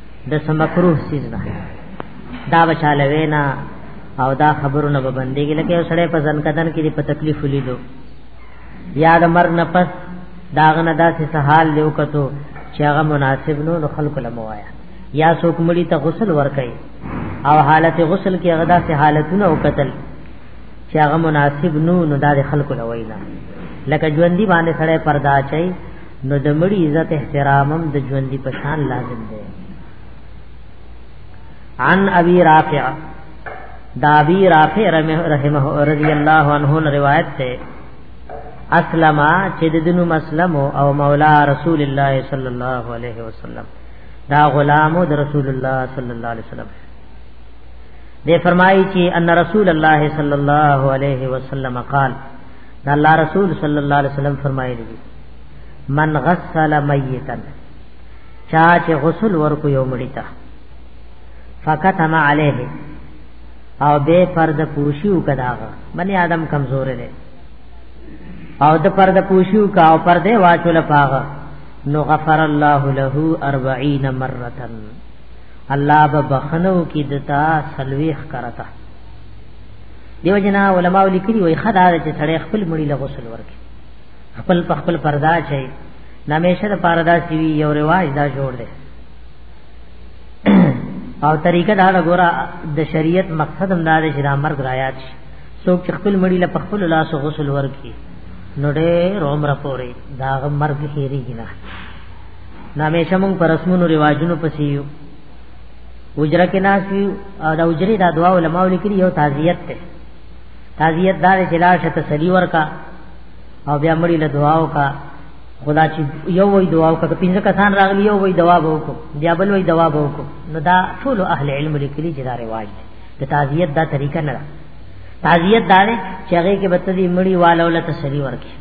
د سمکروه سیز نه دا بچاله وینا او دا خبرونه به بندېږي لکه یو سړی په ځن کدن کې په تکلیف ولیدو یا د مر نه پس داغه نه داسې سهال لیو کتو چې هغه مناسب نو نو خلق لموایا یا څوک مړي ته غسل ورکړي او حالت غسل کې هغه داسې حالتونه او قتل چې هغه مناسب نو نو د خلکو لوي نه لکه ژوندۍ باندې سره پردا چي نو د مړي عزت احترامم د ژوندۍ په شان لازم دی عن ابي رافع دا ابي رافع رحمه رضی الله عنه روایت ده اسلم چې د دنو مسلم او مولا رسول الله صلی الله علیه وسلم دا غلام د رسول الله صلی الله علیه وسلم دی فرمایي چې ان رسول الله صلی الله علیه وسلم قال دا الله رسول صلی الله علیه وسلم فرمایلی دی من غسل میتا چا چې غسل ورکو یو مړی ته فکتم علیه او به پرد پوشی وکداغه بنی آدم کمزور دی او د پرد پوشی وک او پرده واچول پاغه نو غفر الله له 40 مره الله به بخنو کی دتا سلويخ کرتا دیو جنا علماء لیکلي وي خدا چې سړی خپل مړي له غسل ورکړي خپل په خپل پردا چي نامیشه د پردا سی وی یو رواج دا جوړ دی او طریقه دا غورا د شریعت مقصد هم دا دی چې دا مرګ رايات شي څوک چې خپل مړي له خپل لاس غسل ورکړي نو ډېر عمر پورې دا مرګ هېریږي نه نامیشه مونږ پر رسمونو رواجونو پسې یو حجره کې ناس وي او د حجره دا دعا علماء لیکلي یو تعزیت ته تعزیت دار چې لاړ شته سلی ورکا او بیا مړی له دعا وکا خدا چې یو وی دعا وکا که پنځه کسان راغلی یو وی دعا وکړو بیا بل وی دعا وکړو نو دا ټول اهل علم لیکلي چې دا رواج دی د تعزیت دا طریقه نه ده تعزیت دا دی چې هغه کې به ته دې مړی والو له تسلی ورکړي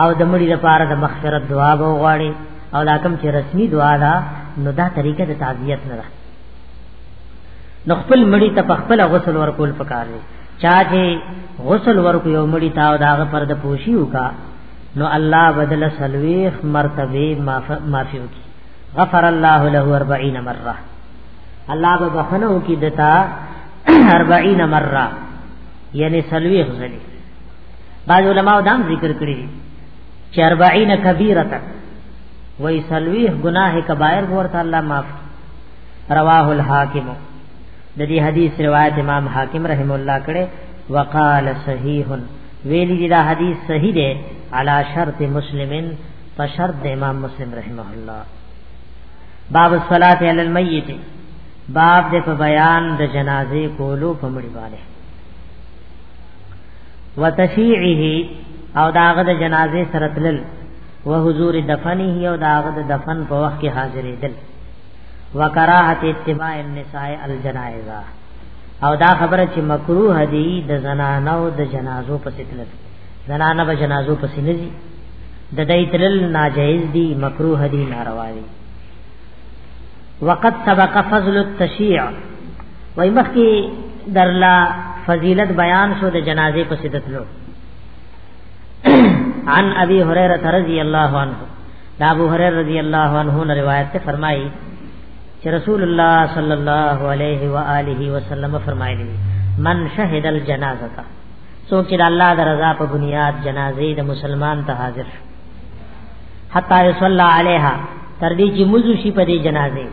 او د مړي لپاره د مغفرت دعا به وغواړي او دا کوم چې رسمي دعا ده نو دا طریقه د تعزیت نه ده نو خپل مړي ته په خپل غسل ورکول پکار دی چا چې غسل ورکو یو مړي تا او داغه پر د پوشي وکا نو الله بدل سلويخ مرتبه معافي وکي غفر الله له 40 مره الله به بخنو کی دتا 40 مره یعنی سلويخ زلی بعض علماء دا ذکر کړی چې 40 کبیره تک وای سلویه گناه کبائر ورته الله معاف رواه الحاکم د دې حدیث روایت امام حاکم رحم الله کړه وقال صحیح ویلی دی دا حدیث صحیح دی علی شرط مسلمن په شرط امام مسلم رحمه الله باب الصلاه علی المیت باب د په بیان د جنازې کولو په مړي باندې وتشیعه او داغه د جنازې سره تلل وحضور دفنه او داغه د دفن په وخت کې حاضرې دل وکراهت اتباع النساء الجنائز او دا خبره چې مکروه دی د زنانو د جنازو په ستل زنانه به جنازو په سینځي د دې تلل ناجایز دي مکروه دي ناروا دي وقد سبق فضل التشیع وای مخکی درلا فضیلت بیان شو د جنازې په سیدت لو عن ابي هريره رضی الله عنه دا ابو هريره رضی الله عنه نے روایت سے فرمائی کہ رسول اللہ صلی اللہ علیہ وآلہ وسلم فرمائے من شهد الجنازه سوچ الله درزا په بنیاد جنازې د مسلمان ته حاضر شو حتا یصلی علیها تر دې چې مزو شي په دې جنازه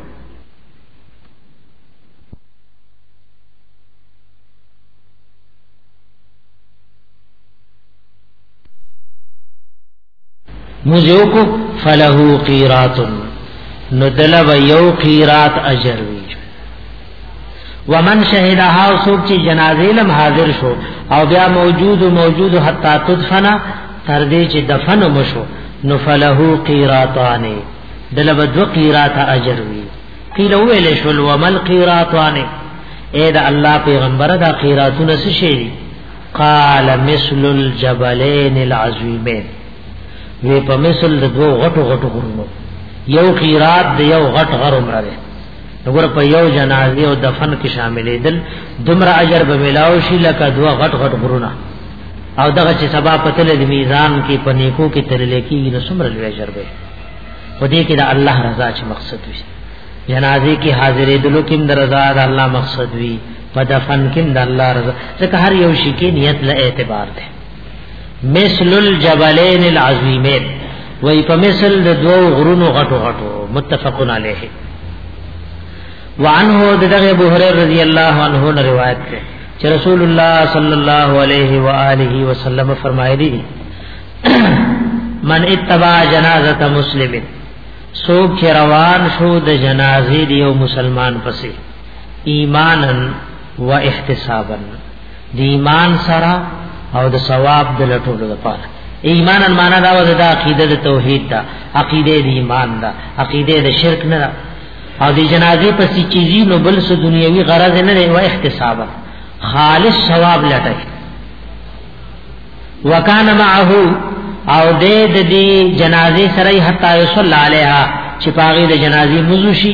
مزو کو فله قیرات نو دلب یو قیرات اجر وی ومن شهدها او څوک چې جنازې لم حاضر شو او بیا موجود موجود حتا تدفنا تر دې چې دفن مشو نو فله قیراتان دلب دو قیرات اجر وی قیل ویل شول ومل قیراتان اے دا الله پیغمبر دا قیراتونه څه شي قال مثل الجبلين العظيمين وی په مثل د دوه غټو غټو غرونو یو قیرات د یو غټ غر عمره وګوره په یو جنازه او دفن کې شاملې دل دمر اجر به ملاو شي لکه دوه غټ غټ غرونه او دغه چې سبا په تل د میزان کې په نیکو کې تل لیکي نو څومره لوی اجر به په دې کې د الله رضا چې مقصد وي جنازه کې حاضرې دلو کې د رضا د الله مقصد وي په دفن کې د الله رضا ځکه هر یو شي کې نیت له اعتبار ده مثل الجبلین العظیمین وای په مثل د دوو غرونو غټو غټو متفقن علیه وعنه دغه ابو هريره رضی الله عنه نے روایت ہے چې رسول الله صلی الله علیه و آله وسلم فرمایلی من اتبع جنازه مسلم سوک چې روان شو د جنازې دی او مسلمان پسې ایمانن و احتسابن د ایمان سره او د ثواب د لټولو لپاره ایمان معنا دا و د عقیده د توحید دا عقیده د ایمان دا عقیده د شرک نه دا او د جنازې په سې چیزي نو بل څه دنیوي غرض نه دی و احتساب خالص ثواب لټه وکانه معه او د دې جنازې سره حتا یصلی علیها چې پاغي د جنازې مزوشي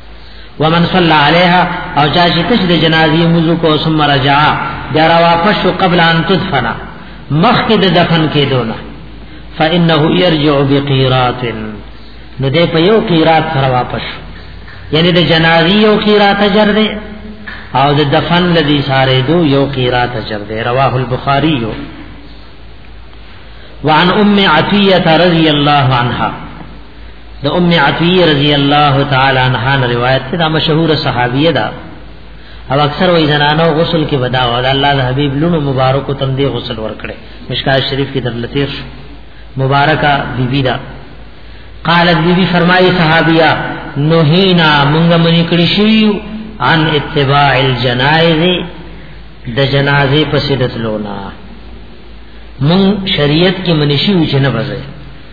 ومن صلى عليها او چا چې تش د جنازې موضوع کو ثم رجع بیا را واپس شو قبل ان تدفن مخکې د دفن کېدو نه فانه يرجع بقيرات نو دې په یو قیرات سره واپس شو یعنی د جنازې یو قیرات اجر دی او د دفن لدی ساره دو یو قیرات اجر دی رواه البخاری یو وعن ام عطیه رضی الله عنها د ام عطیه رضی الله تعالی عنها روایت ده مشهور صحابیه ده او اکثر وې زنانو غسل کې ودا او الله د حبیب لونو مبارک تم دې غسل ورکړي مشکا شریف کې در لطیف مبارکه بیبی دا قالت بیبی فرمایي صحابیا نوهینا مونږ منی کړی شو ان اتباع الجنائز د جنازې پسې دتلونا مون شریعت کې منشي و چې نه بځه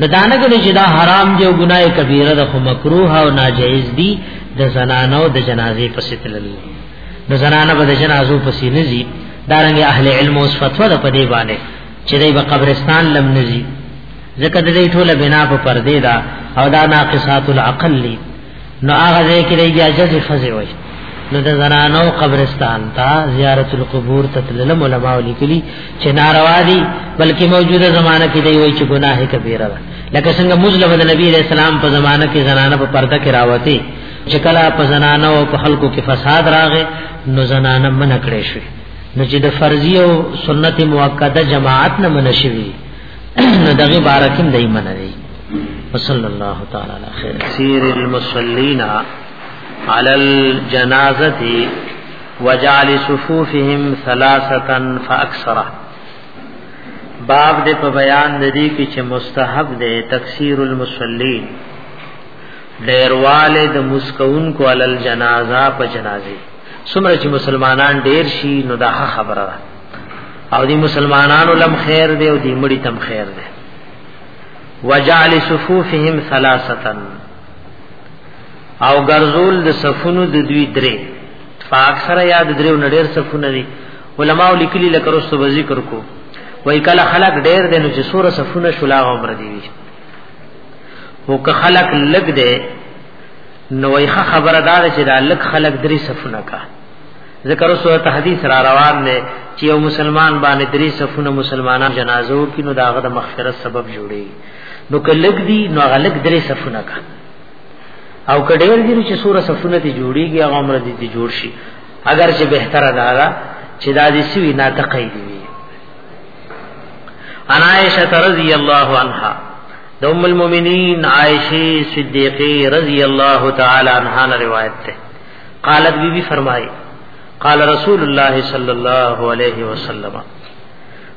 د دانه ګنې چې دا حرام دی او ګناه کبیره ده خو مکروه او ناجایز دی د زنانو د جنازې په ستلل د زنانو به د جنازو په سینځي دارنګ اهل علم اوس فتوا ده په دې باندې چې دای په قبرستان لم نزي ځکه د دې ټوله بنا په پردې دا او دا ناقصات العقل لی نو هغه ځای کې دی اجازه خزه وای نو د زنانو قبرستان ته زیارت القبور ته تلل علماء لیکلي چې ناروا دي بلکې موجوده زمانہ کې دی وای چې ګناه کبیره ده لکه څنګه مجلب د نبی علیہ السلام په زمانہ کې زنانه په پرده کې راوته چې کله په زنانه او په خلکو کې فساد راغې نو زنانه منع کړې شوې نو چې د فرضي او سنت موقته جماعت نه منشوي نو دغه بارکم دای منه وصلی الله تعالی علی خیر سیر المصلین علی الجنازه وجعل صفوفهم ثلاثه فاكثر باب دې په بیان د دې کې چې مستحب دی تکثیر المصلین ډیرواله د مسکون کو علی الجنازه په جنازه څومره چې مسلمانان ډیر شي نو دا خبره ده او دی مسلمانانو لم خیر دی او دی مړی تم خیر دی وجعل صفوفهم ثلاثه او ګرځول د صفونو د دوی درې پاک سره یاد درې نړیر صفونه دي علما لیکلي لکه رسو به ذکر کو وای کله خلق ډیر دي نو چې سوره صفونه شلا عمر دی وي هو که خلق لګ دي نو وای خبره دار چې دا لګ خلق درې صفونه کا ذکر او صورت حدیث را روان دی چې یو مسلمان باندې درې صفونه مسلمانان جنازو کې نو داغه د مغفرت سبب جوړي نو کلک دی نو غلک درې صفونه کا او کډیر دی چې سوره صفونه دی جوړیږي هغه عمر دی دی جوړ شي اگر چې بهتره دا چې دا دې سوي ناتقې دی انا عائشہ رضی الله عنها د ام المؤمنین عائشہ صدیقہ رضی الله تعالی عنها روایت ده قالت بی بی فرمای قال رسول الله صلی الله علیه وسلم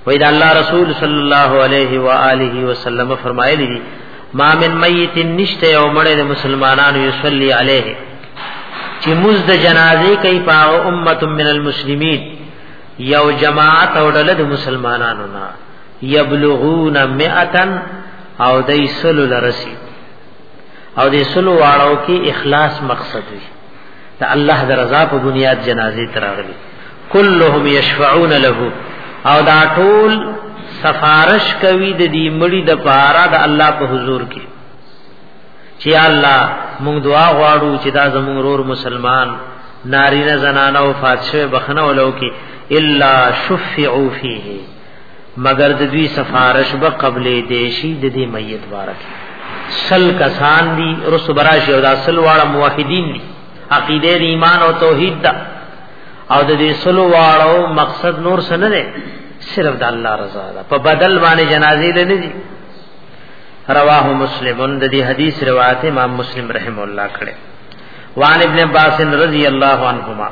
وای دا الله رسول صلی الله علیه و آله وسلم فرمایلی دی ما من میت نشته او مړ د مسلمانانو یصلی علیه چې موږ د جنازې کوي په امه من المسلمین یو جماعت او ډله د مسلمانانو نه یبلغون مئتن او دای سلو لرسی او دې سلو واړو کې اخلاص مقصد وي دا الله د رضا په بنیاد جنازې تراغلي كلهم يشفعون له او دا ټول سفارش کوي د دې مړي د پاره د الله په حضور کې چې الله موږ دعا غواړو چې دا زموږ رور مسلمان نارینه زنانه او فاتشه بخنه ولو کې الا شفعوا فيه مگر د دوی سفارش به قبل دیشی د دې میت بارک سل کسان دي رسو براش او دا سل واړه موحدین دي عقیده د ایمان او توحید دا او د دې سل واړو مقصد نور څه نه دی صرف د الله رضا ده په بدل باندې جنازې لنی دي رواه مسلمون د دې حدیث روایت امام مسلم رحم الله کړه وان ابن عباس رضی الله عنهما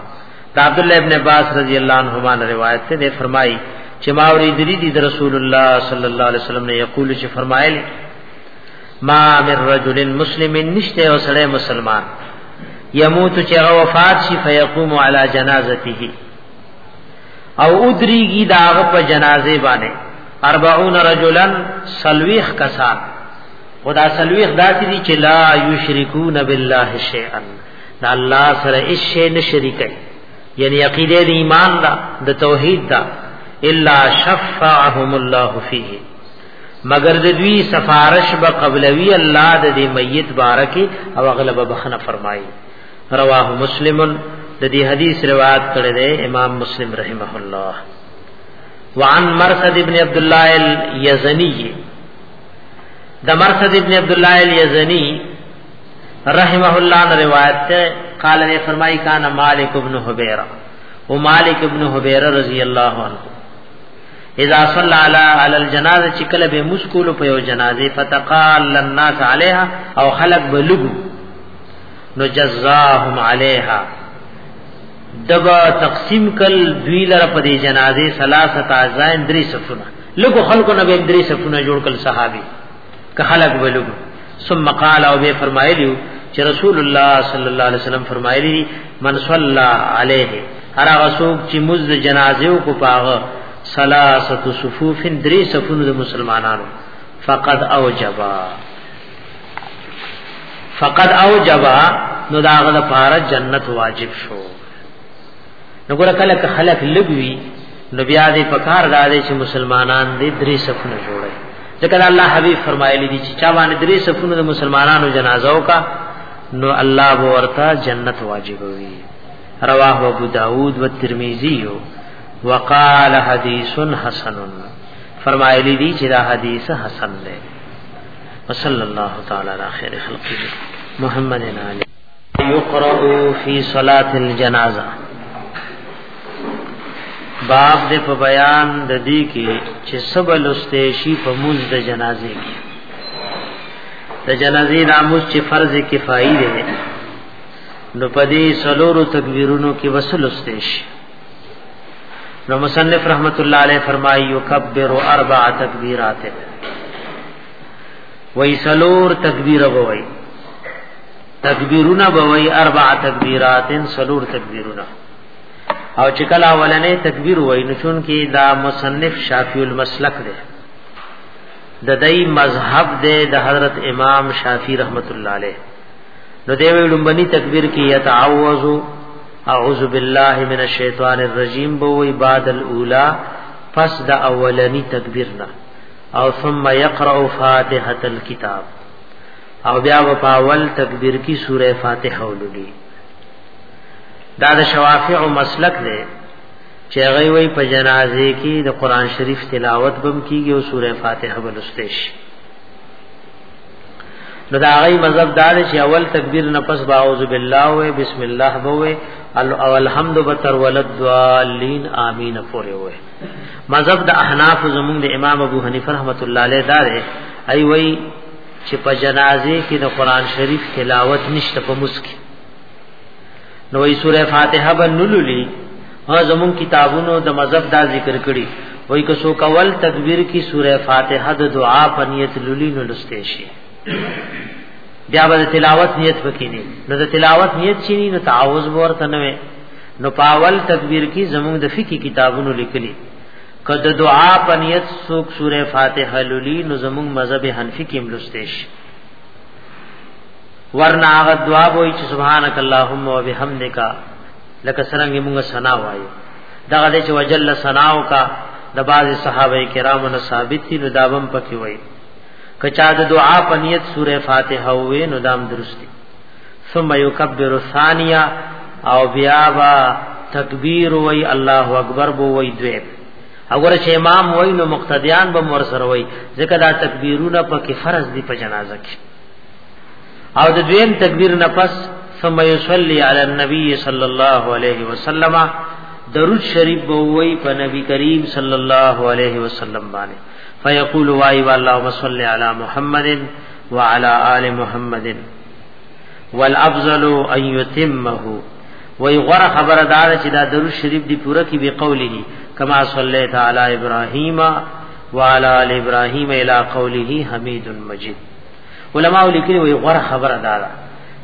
دا عبد الله ابن عباس رضی الله عنهما روایت ته دی فرمایي چې ما اوریدلی دی رسول الله صلی الله علیه وسلم نے یقول چې فرمایلی ما من رجل مسلم نشته او سره مسلمان یموت چې هغه وفات شي فیقوم علی جنازته او ادریږي دا هغه په جنازه باندې 40 رجلا سلویخ کسان خدا سلویخ داسې دي چې لا یشرکون بالله شیئا دا الله سره هیڅ نه شریک یعنی عقیده د ایمان دا د توحید دا الا شفعهم الله فيه مگر د دوی سفارش به قبلوی الله د دې میت بارکه او غلب بخنه فرمایي رواه مسلم د دې حدیث روایت کړی دی امام مسلم رحمه الله وعن مرثد ابن عبد الله اليزني د مرثد ابن عبد الله اليزني رحمه الله نے روایت سے قال نے فرمائی کان مالک ابن حبیرہ و مالک ابن حبیرہ رضی اللہ عنہ اذا صلى على على الجنازه چې کله به مشکول په یو جنازه فتقال الناس عليها او خلق بلغو نو جزاهم عليها دبا تقسیم کل دوی لره په دې جنازه ثلاثه اعزاء درې صفونه لکه خلکو نبی درې صفونه جوړ کل صحابي که خلق ولګ ثم قال او به فرمایلی چې رسول الله صلی الله علیه وسلم فرمایلی من صلی علیه هر هغه څوک چې مز جنازه کو پاغه ثلاثه صفوف درې صفونو د مسلمانانو فقد اوجبا فقد اوجبا نو داغه لپاره جنت واجب شو نو ګره کله که خلک لګوي نو بیا دې پکار دا دی چې مسلمانان دې درې صفونه جوړي ځکه الله حبيب فرمایلی دي چې چا باندې درې صفونه د مسلمانانو جنازو کا نو الله به ورته جنت واجبوي رواه ابو داود و ترمذی وقال حدیث حسن فرمایلی دي چې دا حدیث حسن دی وصلی الله تعالی علی خیر خلقه محمد علی یقرأ فی صلاة الجنازه باب د په بیان د دې کې چې سبل استیشی په موز د جنازې کې د جنازې ناموس چې فرض کفایي دی نو په دې سلورو تکبیرونو کې وصل استیشی نو مصنف رحمت الله علیه فرمایي یکبر اربع تکبیرات وای سلور تکبیر بوي تکبیرونه بوي اربع تکبیرات سلور تکبیرونه او چې کله اولنې تکبیر وای نو چون کې دا مصنف شافعی المسلک دی د دای مذهب دی د حضرت امام شافعی رحمت الله علیه نو دی ویلمبني تکبیر کې یتعوذ اعوذ بالله من الشیطان الرجیم بوي بعد الاولى پس د اولنی تکبیر نه او ثم يقرأ فاتحه الكتاب او بیا په اول تکبیر کې سوره فاتحه ولولي دا د شوافع مسلک دی چې هغه وی په جنازه کې د قران شریف تلاوت بم کیږي او سوره فاتحه ولسته شي نو دا غي مذهب دار چې اول تکبیر نه پس باعوذ بالله و بسم الله بو او الحمد بتر ولد والین امین پورې وې مذهب د احناف زمونږ د امام ابو حنیفه رحمت الله علیه دار ای وی چې په جنازه کې د قران شریف تلاوت نشته په مسکی نو ای سوره فاتحه بنللی ها زمون کتابونو د مذهب دا ذکر کړي وای که سو کول تکبیر کی سوره فاتحه د دعا په نیت للی نو لسته شي بیا به تلاوت نیت پکې نه نو د تلاوت نیت شي نو تعوذ ورته نه وي نو پاول تکبیر کې زموږ د فقہی کتابونو لیکلي کله دعا په نیت سوک سوره فاتحه لولي نو زموږ مذهب حنفي کې ملستېش ورنا هغه دعا وای چې سبحانك اللهم وبحمدک لکه څنګه موږ ثنا وایو دا غلې چې وجل ثناو کا د باز صحابه کرامو نه ثابت دي نو دابم پکې وایي کچا د دعا په نیت سوره فاتحه وې نو دام درستی ثم یکبر ثانیه او بیا با تکبیر وای الله اکبر بو وای دوی اگر چې امام وای نو مقتدیان به مور سره وای ځکه دا تکبیرونه په کې فرض دي په جنازه کې او د دویم تکبیر نه پس ثم یصلی علی النبی صلی الله علیه وسلم درود شریف بووی په نبی کریم صلی الله علیه وسلم باندې فیقول وای والله صلی علی محمد وعلى آل محمد والافضل ان يتمه وی غور خبر دار چې دا درو شریف دی پوره کی به قوله کما صلی تعالی ابراهیم وعلى آل ابراهیم الى قوله حمید مجید علماء لیکلي وی غور خبر دار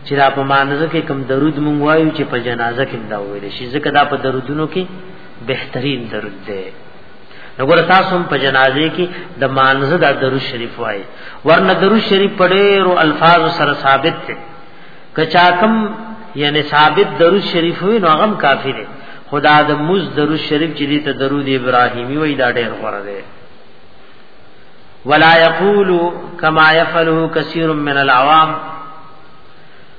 چې دا په مانزه کې کم درود مونږ وایو چې په جنازه کې دا ویل شي ځکه دا په درودونو کې بهترین درود دی نګور تاسو هم په جنازه کې د مانزه د درو شریف وای ورنه درو شریف په ډېرو الفاظ سره ثابت دی کچا کم یعنی ثابت درو شریف وي نو هغه کافی دی خدا د مز درو شریف چې دې ته درود ابراهیمی وای دا ډېر غوړه دی ولا یقول کما یفعله کثیر من العوام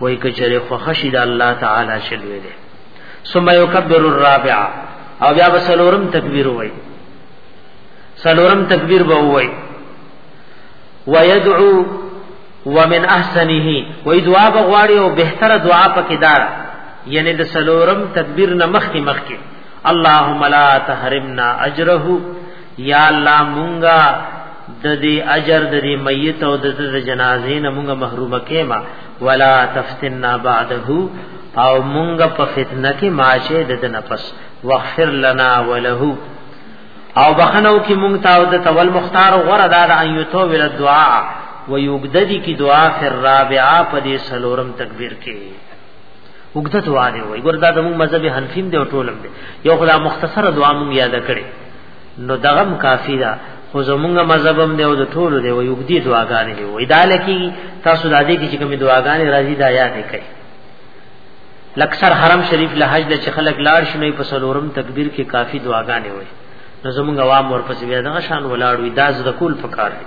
وای کچره خو خشید الله تعالی شلوې ده ثم یکبر الرابعه او بیا بسلورم تکبیر وای سلورم تکبیر به وای ويدعو ومن احسنه وای دعا بغواړي او بهتره دعا پکې دار یعنی د سلورم تکبیر نه مخکې مخکې اللهم لا تحرمنا اجره یا الله مونږه د دې اجر د دې میت او د د جنازې نه مونږه محروم کېما ولا تفتنا بعده او مونږه په فتنه کې ماشه د نفس واغفر لنا وله او بخنو کې مونږ تا او د تول مختار غره دا د ان یتو ول دعا و یوګددی کی دعا فر رابعه په دې سلورم تکبیر کې وګدت واره وي ګوردا د مو مذهب حنفیم دی او ټولم دی یو خدای مختصر دعا مونږ یاد کړی نو دغم کافی دا خو زمونږ مذهب هم دی او د ټولو دی وي وګدي دعاګانې دی وي دا لکه تاسو د دې کې چې کومې دعاګانې راځي دا یاد کړئ لکثر حرم شریف له حج د چخلک لاړ شنو په سلورم تکبیر کې کافی دعاګانې وي نو زمونږ عوام ورپسې بیا دغه شان ولاړ وي دا زده کول پکار دی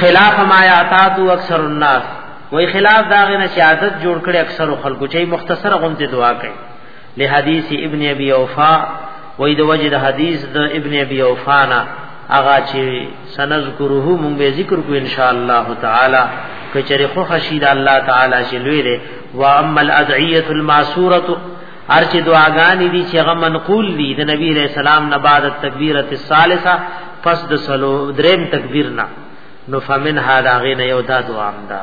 خلاف ما یاتات اکثر الناس وای خلاف داغه نه چې عادت جوړ کړي اکثر خلکو چې مختصر غونډه دعا کوي له حدیث ابن ابي اوفا وې د وجه د حدیث د ابن ابي اوفا نه اغا چې سنذکره مونږ به ذکر کو ان شاء الله تعالی کچره خو خشید الله تعالی چې لوی دی و اما الادعیه الماسوره ارچ دعاګانې دي چې هغه منقول دي د نبی رسول سلام نه بعد التکبیره الثالثه پس د سلو دریم تکبیر نه نو فمن هذا غین یو دا دعا امدا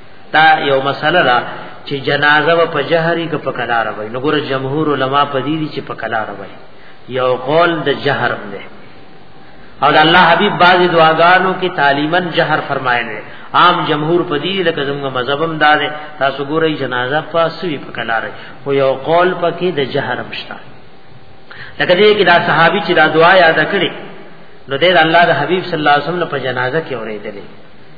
دا یو مسله ده چې جنازه و په جهري کې په کلار وای نو ګور جمهور علما په دې دي چې په کلار وای یو قول د جهر دی او د الله حبیب بعض دعاګانو کې تعلیما جهر فرمایلی عام جمهور په دې لکه زموږ مذهبم دار تاسو ګورئ جنازه فاسوی په کلار خو یو قول پکې د جهر مشتا لکه دې کې دا صحابي چې دا دعا یاد کړي نو دې الله د حبیب صلی الله علیه وسلم په جنازه کې اورېدلې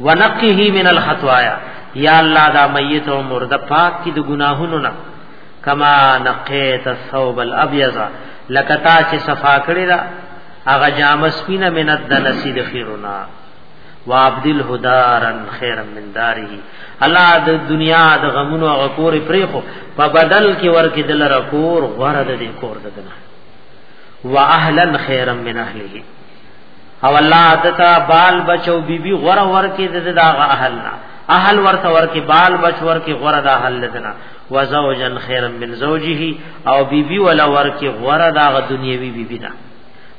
ونقه من الخطايا یا الله دا میت او مرده پاک کی د ګناهونو نه کما نقیت الثوب الابيض لکتا چې صفا کړی دا هغه جام سپینه من الدنسی د خیرنا وابدل هدارن خیر من داره الله د دنیا د غمونو او کور پرې خو په بدل کې ورکې دل را کور غره د دې کور ددنه واهلا خیر من اهله او الله دتا بال بچو بی بی غره ورکی د دغه اهلنا اهل ورته ورکی بال بچ ورکی غره د اهل لدنا وزوجن خیرا من زوجه او بی بی ولا ورکی غره دغه دنیوی بی بی نه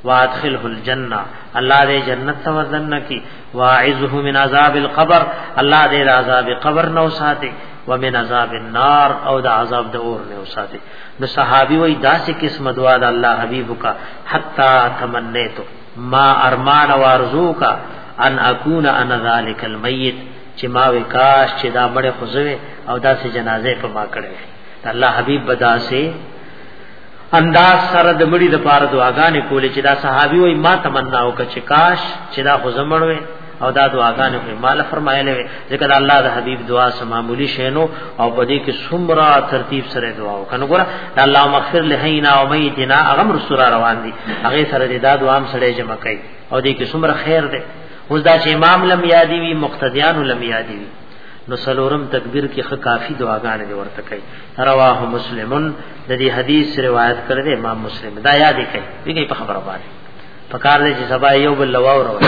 وادخله الجنه الله دې جنت ته ورزن کی واعذه من عذاب القبر الله دې عذاب قبر نو ساتي ومن عذاب النار او د عذاب د اور نو ساتي نو صحابي وای داسې قسم دعا د الله حبيب کا حتا تمنيت ما ارمان او ارزو کا ان اكون انا ذلك الميت چې ما وکاش چې دا مړ خوځوي او داسې جنازه په ما کړې الله حبيب بداسه انداز سره د مړي د پاره دعاګانې کولې چې دا صحابي وای ما تمنا وکړه چې کاش چې دا خو زمړ وي او دا دعاګانې په مال فرمایلې وي ځکه دا الله د حبيب دعا سمامولي شینو او په دې کې څومره ترتیب سره دعا وکنه ګوره الله مغفر لهینا او میتنا هغه مرسور روان دي هغه سره دې دا دعا هم سره جمع کوي او دې کې څومره خیر ده اوس دا چې امام لم یادی وی مقتدیان لم یادی وی نو سلورم تکبیر کې خ کافی دعاګانې دی ورته کوي رواه مسلمون د دې حدیث روایت کړی امام مسلم دا یاد کړي دغه په خبره باندې پکار دې چې سبا یو بل لواو راو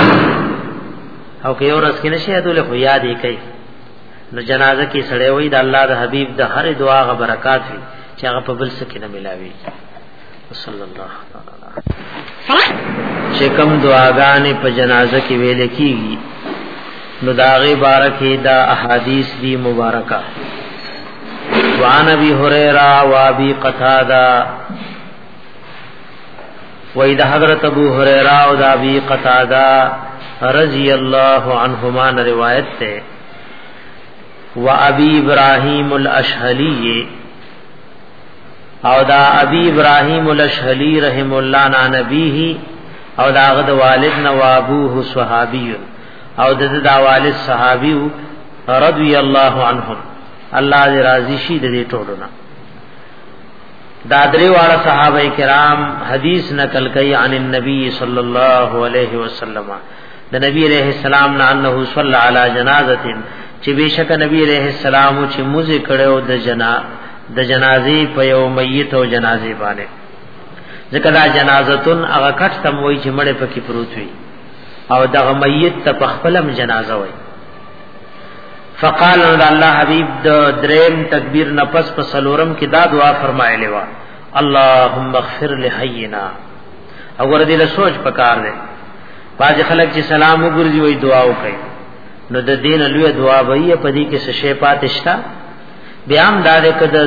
او که یو ورځ کې نشي ته له خو یاد یې کوي نو جنازه کې سړی وای د الله د حبیب د هر دعا غ برکات وي چې هغه په بل څه کې نه ملاوي صلی الله تعالی چې کوم دعاګانې په جنازه کې ویل کیږي نو داغه بارکه دا احادیث دی مبارکه وان ابي هريره وابي قتاده وای د حضرت ابو هريره او د ابي قتاده رضی الله عنهما روایت ده و ابي ابراهيم الاشهلي او دا ابي ابراهيم الاشهلي رحم الله عن نبيه او دا غد والد نو ابوه صحابي او د دا والد صحابي رضی الله عنهم الله دې راضي شي د دې ټولو نه دا درې واړه صحابه کرام حدیث نقل کوي عن النبي صلی الله علیه وسلم د نبی علیہ السلام نه انه صلی علی جنازه چې بشک نبی علیہ السلام چې موز کړو د جنا د جنازې په یو میت او جنازې باندې ځکه دا جنازتون هغه کټ تم وای چې مړې پکې پروت وي او دغه میت ته په خپلم جنازه وای فقال رضی الله حبیب د دریم تکبیر نفس په سلورم کې دا دعا فرمایلی و اللهم اغفر لحینا او ور دې له سوچ پکار دی باج خلک چې سلام وګرځي وي دعا وکړي نو د دین لوی دعا وایي په دې کې څه شی پاتشتا بیا هم دا د کده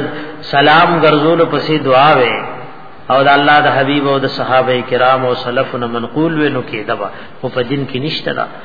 سلام ګرځول پسې دعا وي او د الله د حبیب او د صحابه کرام او سلفنا منقول وینو کې دبا او په دین کې نشته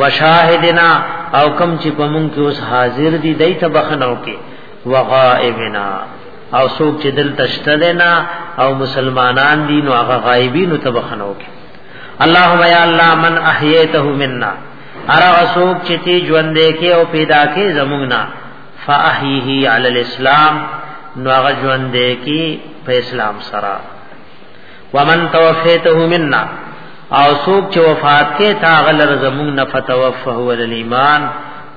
وشاهدنا او کم چې په مونږ کې اوس حاضر دي دای ته بخنو کې وغائبنا او څوک چې دل تشته نه او مسلمانان دي نو هغه غایبین ته بخنو کې اللهم یا الله من احییته منا ارا اسوک چې تی ژوند کې او پیدا کې زمونږ نه فاحیه علی الاسلام نو هغه ژوند کې په اسلام سره ومن توفیته منا او سوک چې وفات کې تا غلر زمون نه فتوفه ول ایمان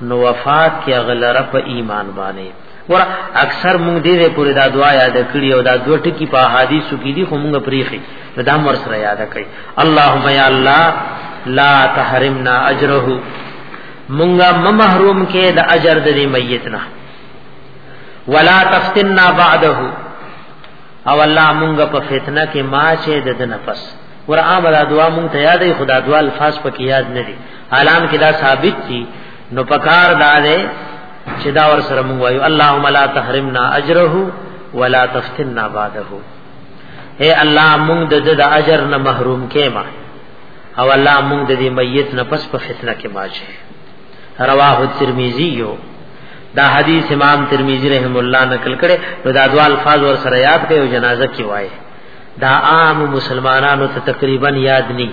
نو وفات کې غلر په ایمان باندې ور اکثر مونږ دې پورې دا دعا یاد کړی او دا دوه ټکی په حدیثو کې دي خو مونږ پریخي دا هم ور سره یاد کړی اللهم یا الله لا تحرمنا اجره مونږه محروم کې د اجر د میت نه ولا تفتنا بعده او الله مونږ په فتنه کې ما چې د نفس ور عامه دا دعا مونږ ته یادې خدا دعا الفاظ پکې یاد نه دي عالم کې دا ثابت دي نو پکار دا ده چې دا ور سره مونږ وایو اللهم لا تحرمنا اجره ولا تفتنا بعده اے الله مونږ د د اجر نه محروم کې ما او الله مونږ د دې میت نه پس په فتنه کې ما چې رواه الترمذی یو دا حدیث امام ترمذی رحم الله نقل کړي نو دا دوا الفاظ ور سره یاد کړي او جنازه کې وایي دا عام مسلمانانو ته تقریبا یاد ني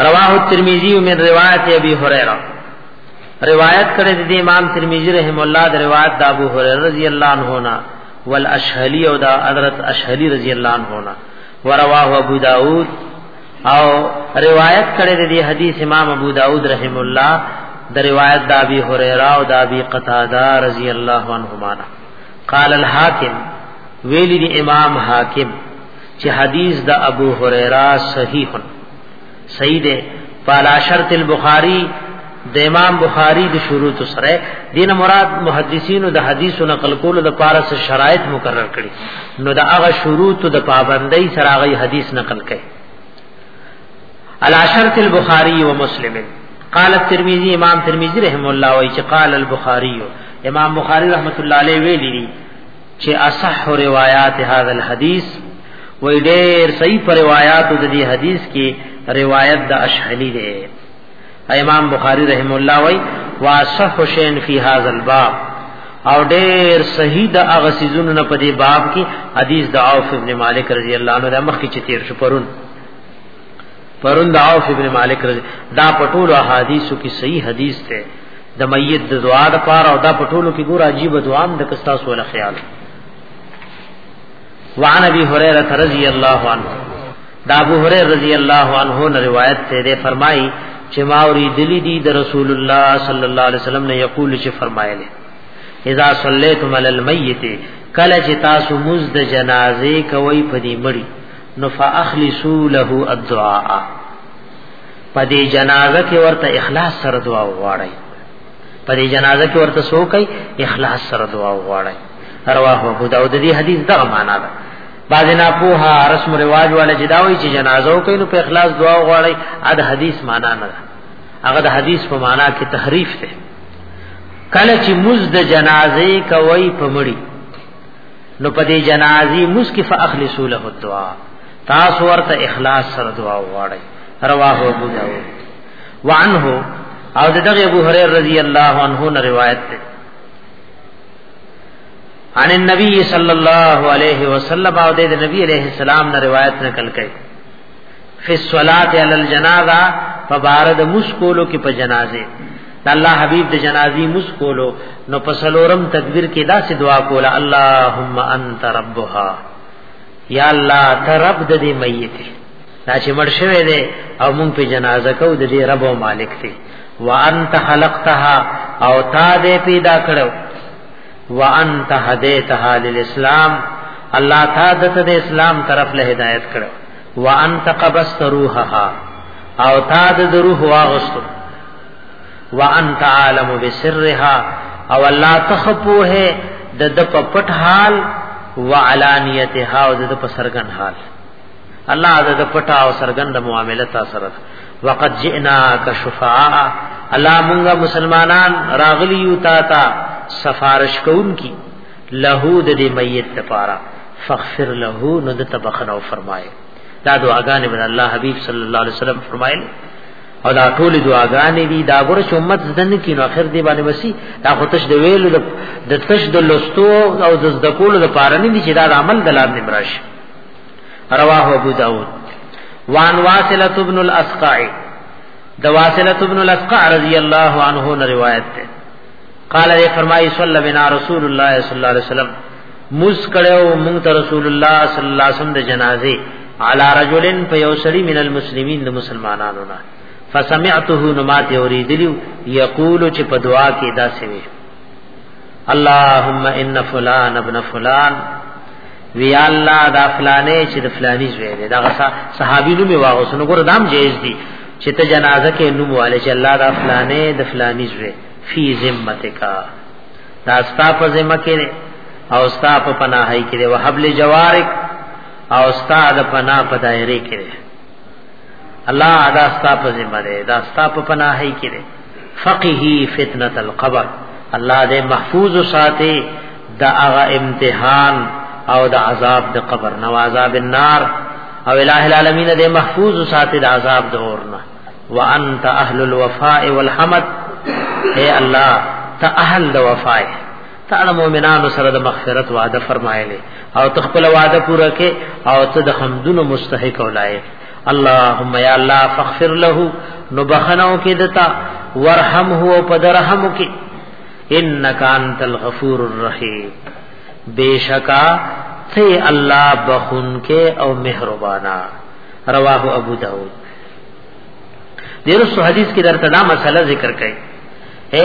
رواه الترمذی من روایت ابي هريره روایت کړي د امام ترمذی رحم الله د روایت د ابو هريره رضی الله عنه نا والاشهلی او دا حضرت اشهلی رضی الله عنه نا ورواه ابو داود او روایت کړی د دې حدیث امام ابو داود رحم الله د روایت د ابي هريره او د ابي قتاده رضی الله عنهما قال الحاکم ویلی دی امام حاکم چې حدیث د ابو هريره صحیح صحیح ده فعلى شرط البخاری د امام بخاری د شروط سره دین مراد محدثین د حدیثو نقل کولو د پاره سره شرایط مقرر کړي نو د هغه شروط د پابندۍ سره هغه حدیث نقل کړي العشرت البخاری و مسلم قال الترمذی امام ترمذی رحم الله وای چې قال البخاری امام بخاری رحمت الله علیه ویلی دي چې اصح روایات هذا الحديث وای ډېر صحیح پر روایت د دې حدیث کې روایت د اشعلی دی امام بخاری رحم الله وای واصح شین فی هذا الباب او ډیر صحیح د هغه سيزونو نه په دې باب کې حدیث د عوف ابن مالک رضی الله عنه د مخ کې چې تیر شو پرون پرون د عوف ابن مالک رضی دا پټول احادیثو کې صحیح حدیث ته د میت د دعا لپاره او دا پټولو کې ګور عجیب دعا هم د کستا سول خیال وعن ابي هريره رضي الله عنه دا ابو هريره رضي الله عنه نے روایت سے دے فرمائی چې ما اوری دلی دی د رسول الله صلی الله علیه وسلم نے یقول چې فرمایله اذا صلیتم علی المیت کله چې تاسو مز د جنازې کوي په دې مړی نو فاخلصوا له الدعاء په دې جنازه کې ورته اخلاص سره دعا وغواړئ په دې جنازه کې ورته سو کوي اخلاص سره دعا وغواړئ رواه ابو داود دی حدیث دغه معنا ده بعض نه پوها رسم رواج والا چې دا وایي چې جنازه کوي نو په اخلاص دعا وغواړي ا د حدیث معنا نه ده هغه د حدیث په معنا کې تحریف ده کله چې مز د جنازې کوي په مړی نو په دې جنازي مز کې فاخلصو له دعا تاسو ورته اخلاص سره دعا وغواړي رواه ابو داود وعنه او دغه ابو هريره رضی الله عنه روایت ده عن النبي صلی الله علیه وسلم او د نبی علیہ السلام نه روایت نقل کړي فی الصلاۃ علی الجنازه فبارد مسکولو کې په جنازه الله حبیب د جنازي مسکولو نو په سلورم تکبیر کې دا سي دعا کوله اللهم انت ربها یا الله ترب د دې میت دا چې مړ شوی دی او مونږ په جنازه کو د دې رب او مالک دی وانت خلقتها او تا دې پیدا کړو وانت هدیتها للاسلام الله تا د اسلام طرف له هدایت کړو وانت قبست روحها او تا د روح واغستو وانت عالم بسرها او الله تخپوه د د پټ حال وعلانیتها او د پسرګن حال الله د د پټا او سرګند معاملې تا سره وقد جئنا کشفاء الله مونږه مسلمانان راغلی یو تا تا سفارش کون کی له د دې میت لپاره فغفر له نو د تبخنه او فرمایي دا دعاګانې من الله حبیب صلی الله علیه وسلم فرمایلی او دا ټول دعاګانې دي دا ګور چې امت زدن کې نو اخر دی باندې وسی دا خو تش د ویل د تش د لستو او د ذکول د پارنې دي چې دا عمل دلار نمرش رواه ابو داود وان واصله ابن الاسقاء د واصله ابن الاسقاء رضی الله عنه نے روایت ہے قال یہ فرمائی صلی بنا رسول اللہ صلی اللہ علیہ وسلم مز کړو مونږ ته رسول الله صلی الله علیه وسلم د جنازه علی رجلن فیوسری من المسلمین د مسلمانانو نه فسمعته نمات اوریدلیو یقول چې په دعا کې دا سوي اللهم ان فلان ابن فلان وی الله دا فلانه چې د فلانی زوی دی دا صحابي نوم یې واغوسنو ګور دام جایز دی چې ته جنازه کې نوم والے چې الله دا فلانه د فلانی زوی فی ذمتک دا استا په ذمہ کې او استا په پناهی کې او حبل جوارک او استا د پناه په دایره کې الله دا استا په ذمہ دی دا استا په پناهی کې فقهی فتنه القبر الله دې محفوظ ساتي دا هغه امتحان او د عذاب د قبر نو عذاب النار او الہ العالمین دې محفوظ ساتي د عذاب د اور نه وانت اهل الوفاء والحمد اے الله ته اهل د وفای تعالی مؤمنانو سره د مغفرت وعده فرمایلی او تخپل وعده پوره کې او ته د حمدونو مستحق ولای اللهم یا الله فاغفر له نو بخنو کې دتا ورحمه او پدرحم کې انک انت الغفور الرحیم بیشکا تی الله بخون کې او مهربانا رواه ابو داود دیرس حدیث کې درته دا مسله ذکر کړي اے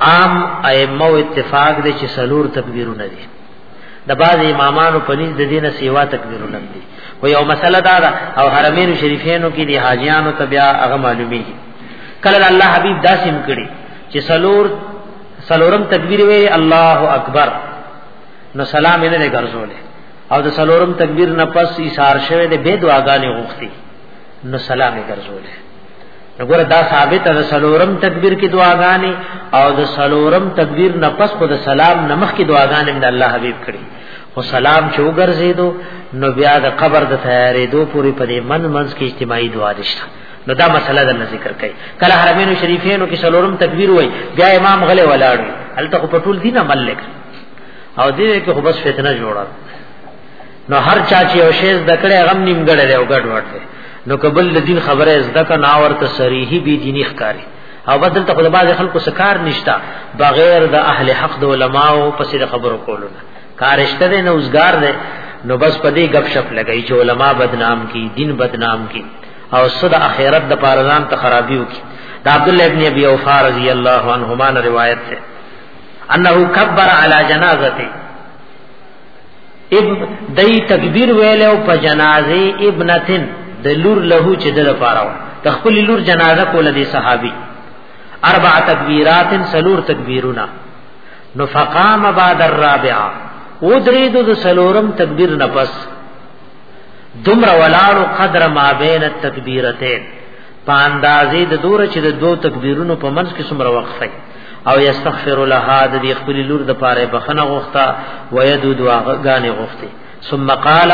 عام ائمه اتفاق دي چې سلور تکبیرونه دي د بعض امامانو په نس د دینه سیوا تکبیرونه دي و یو مسله دا ده او حرمین شریفینو کې دی حاجیانو ته بیا هغه معلومی کله الله حبیب داسم کړي چې سلور سلورم تکبیر وی الله اکبر نو سلام یې نه ګرځولې او د سلورم تکبیر نه پس ایثار شوه د به دعاګانې غوښتي نو سلام یې ګرځولې وګوره دا ثابت ده سلورم تکبیر کې دعاګانې او د سلورم تکبیر نه پس خو د سلام نمخ کې دعاګانې د الله حبیب کړي او سلام چې وګرځیدو نو بیا د قبر د تیارې دو پوری په دې من منځ کې اجتماعي دعا نشته نو دا مسله د ذکر کړي کله حرمینو شریفینو کې سلورم تکبیر وای بیا امام غلې ولاړ هلته په ټول دینه ملک او دې کې خو بس فتنه جوړه نو هر چا چې یو شی زده کړي غم نیمګړی دی او ګډ وډ دی نو قبل د دین خبره زده کا نا ورته صریحي بي دیني ښکاری او بدل ته خپل باز خلکو سکار نشتا بغیر د اهل حق د علماو پسې د خبرو کولو نه کارشته دی نه اوسګار دی نو بس پدې غب شپ لګی چې علما بدنام کی دین بدنام کی او صد اخرت د پارزان ته خرابیو کی دا عبد الله ابن ابي اوفا رضی الله عنهما روایت ده انه کبر علی جنازته ابن دای تکبیر ویل او په جنازه ابنتن د لور له چې د لپاره د خپل لور جنازه کول دي صحابي اربع تکبیرات سلور تکبیرونه نو فقام بعد الرابعه او درې د سلورم تکبیر نه پس دمر ولار قدر ما بین التکبیرتین په اندازې د دوره چې د دوو تکبیرونو په منځ کې څومره وقفه او یستغفر لها د دې خپل لور د پاره بخنه غوښته و یدو دعا غانې غوښته ثم قال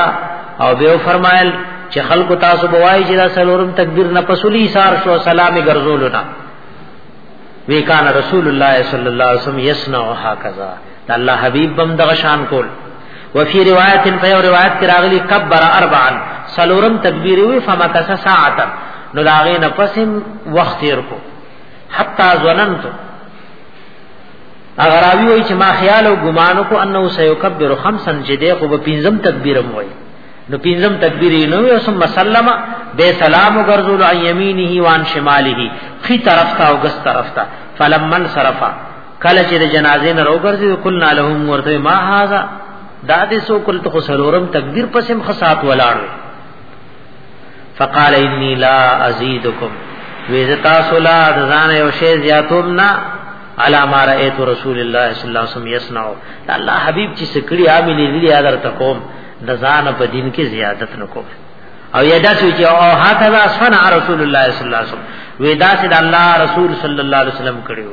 او به فرمایل چې خلق تاسو بوای چې دا سلورم تکبیر نه پسولی سار شو سلامي ګرځولونه وی کان رسول الله صلی الله علیه وسلم یسنع هکذا د الله حبيب بم دغه شان کول وفي روایت په یو روایت کې راغلي کبر اربعا سلورم تکبیر وی فمکث ساعتا نو داغه نفسم وخت تیر کو حتا ظننت اگر اوی وی چې ما خیال او ګمان کو انه سيكبر خمسا چې دی خو په پنځم تکبیرم وای نو پنځم تکبیر یې نو یو ثم سلم به سلام وګرځول عن يمينه وان شماله خي طرف تا او ګس طرف تا فلمن صرفا کله چې د جنازې نه راوګرځي کلنا لهم ورته ما هاذا دا دې سو کل تو سلورم تکبیر پسم خصات ولاړ فقال انی لا ازیدکم ویزتا سولا د ځان یو شی زیاتوم نه علا ما رأیت رسول الله صلی الله علیه وسلم یصنع الله حبیب چې سکړی عامل دې یادر تکوم د ځان په دین کې زیادت نکوم او یدا سوچ او هاذا صنع رسول الله صلی الله علیه وسلم ودا سید الله رسول صلی الله علیه وسلم کړیو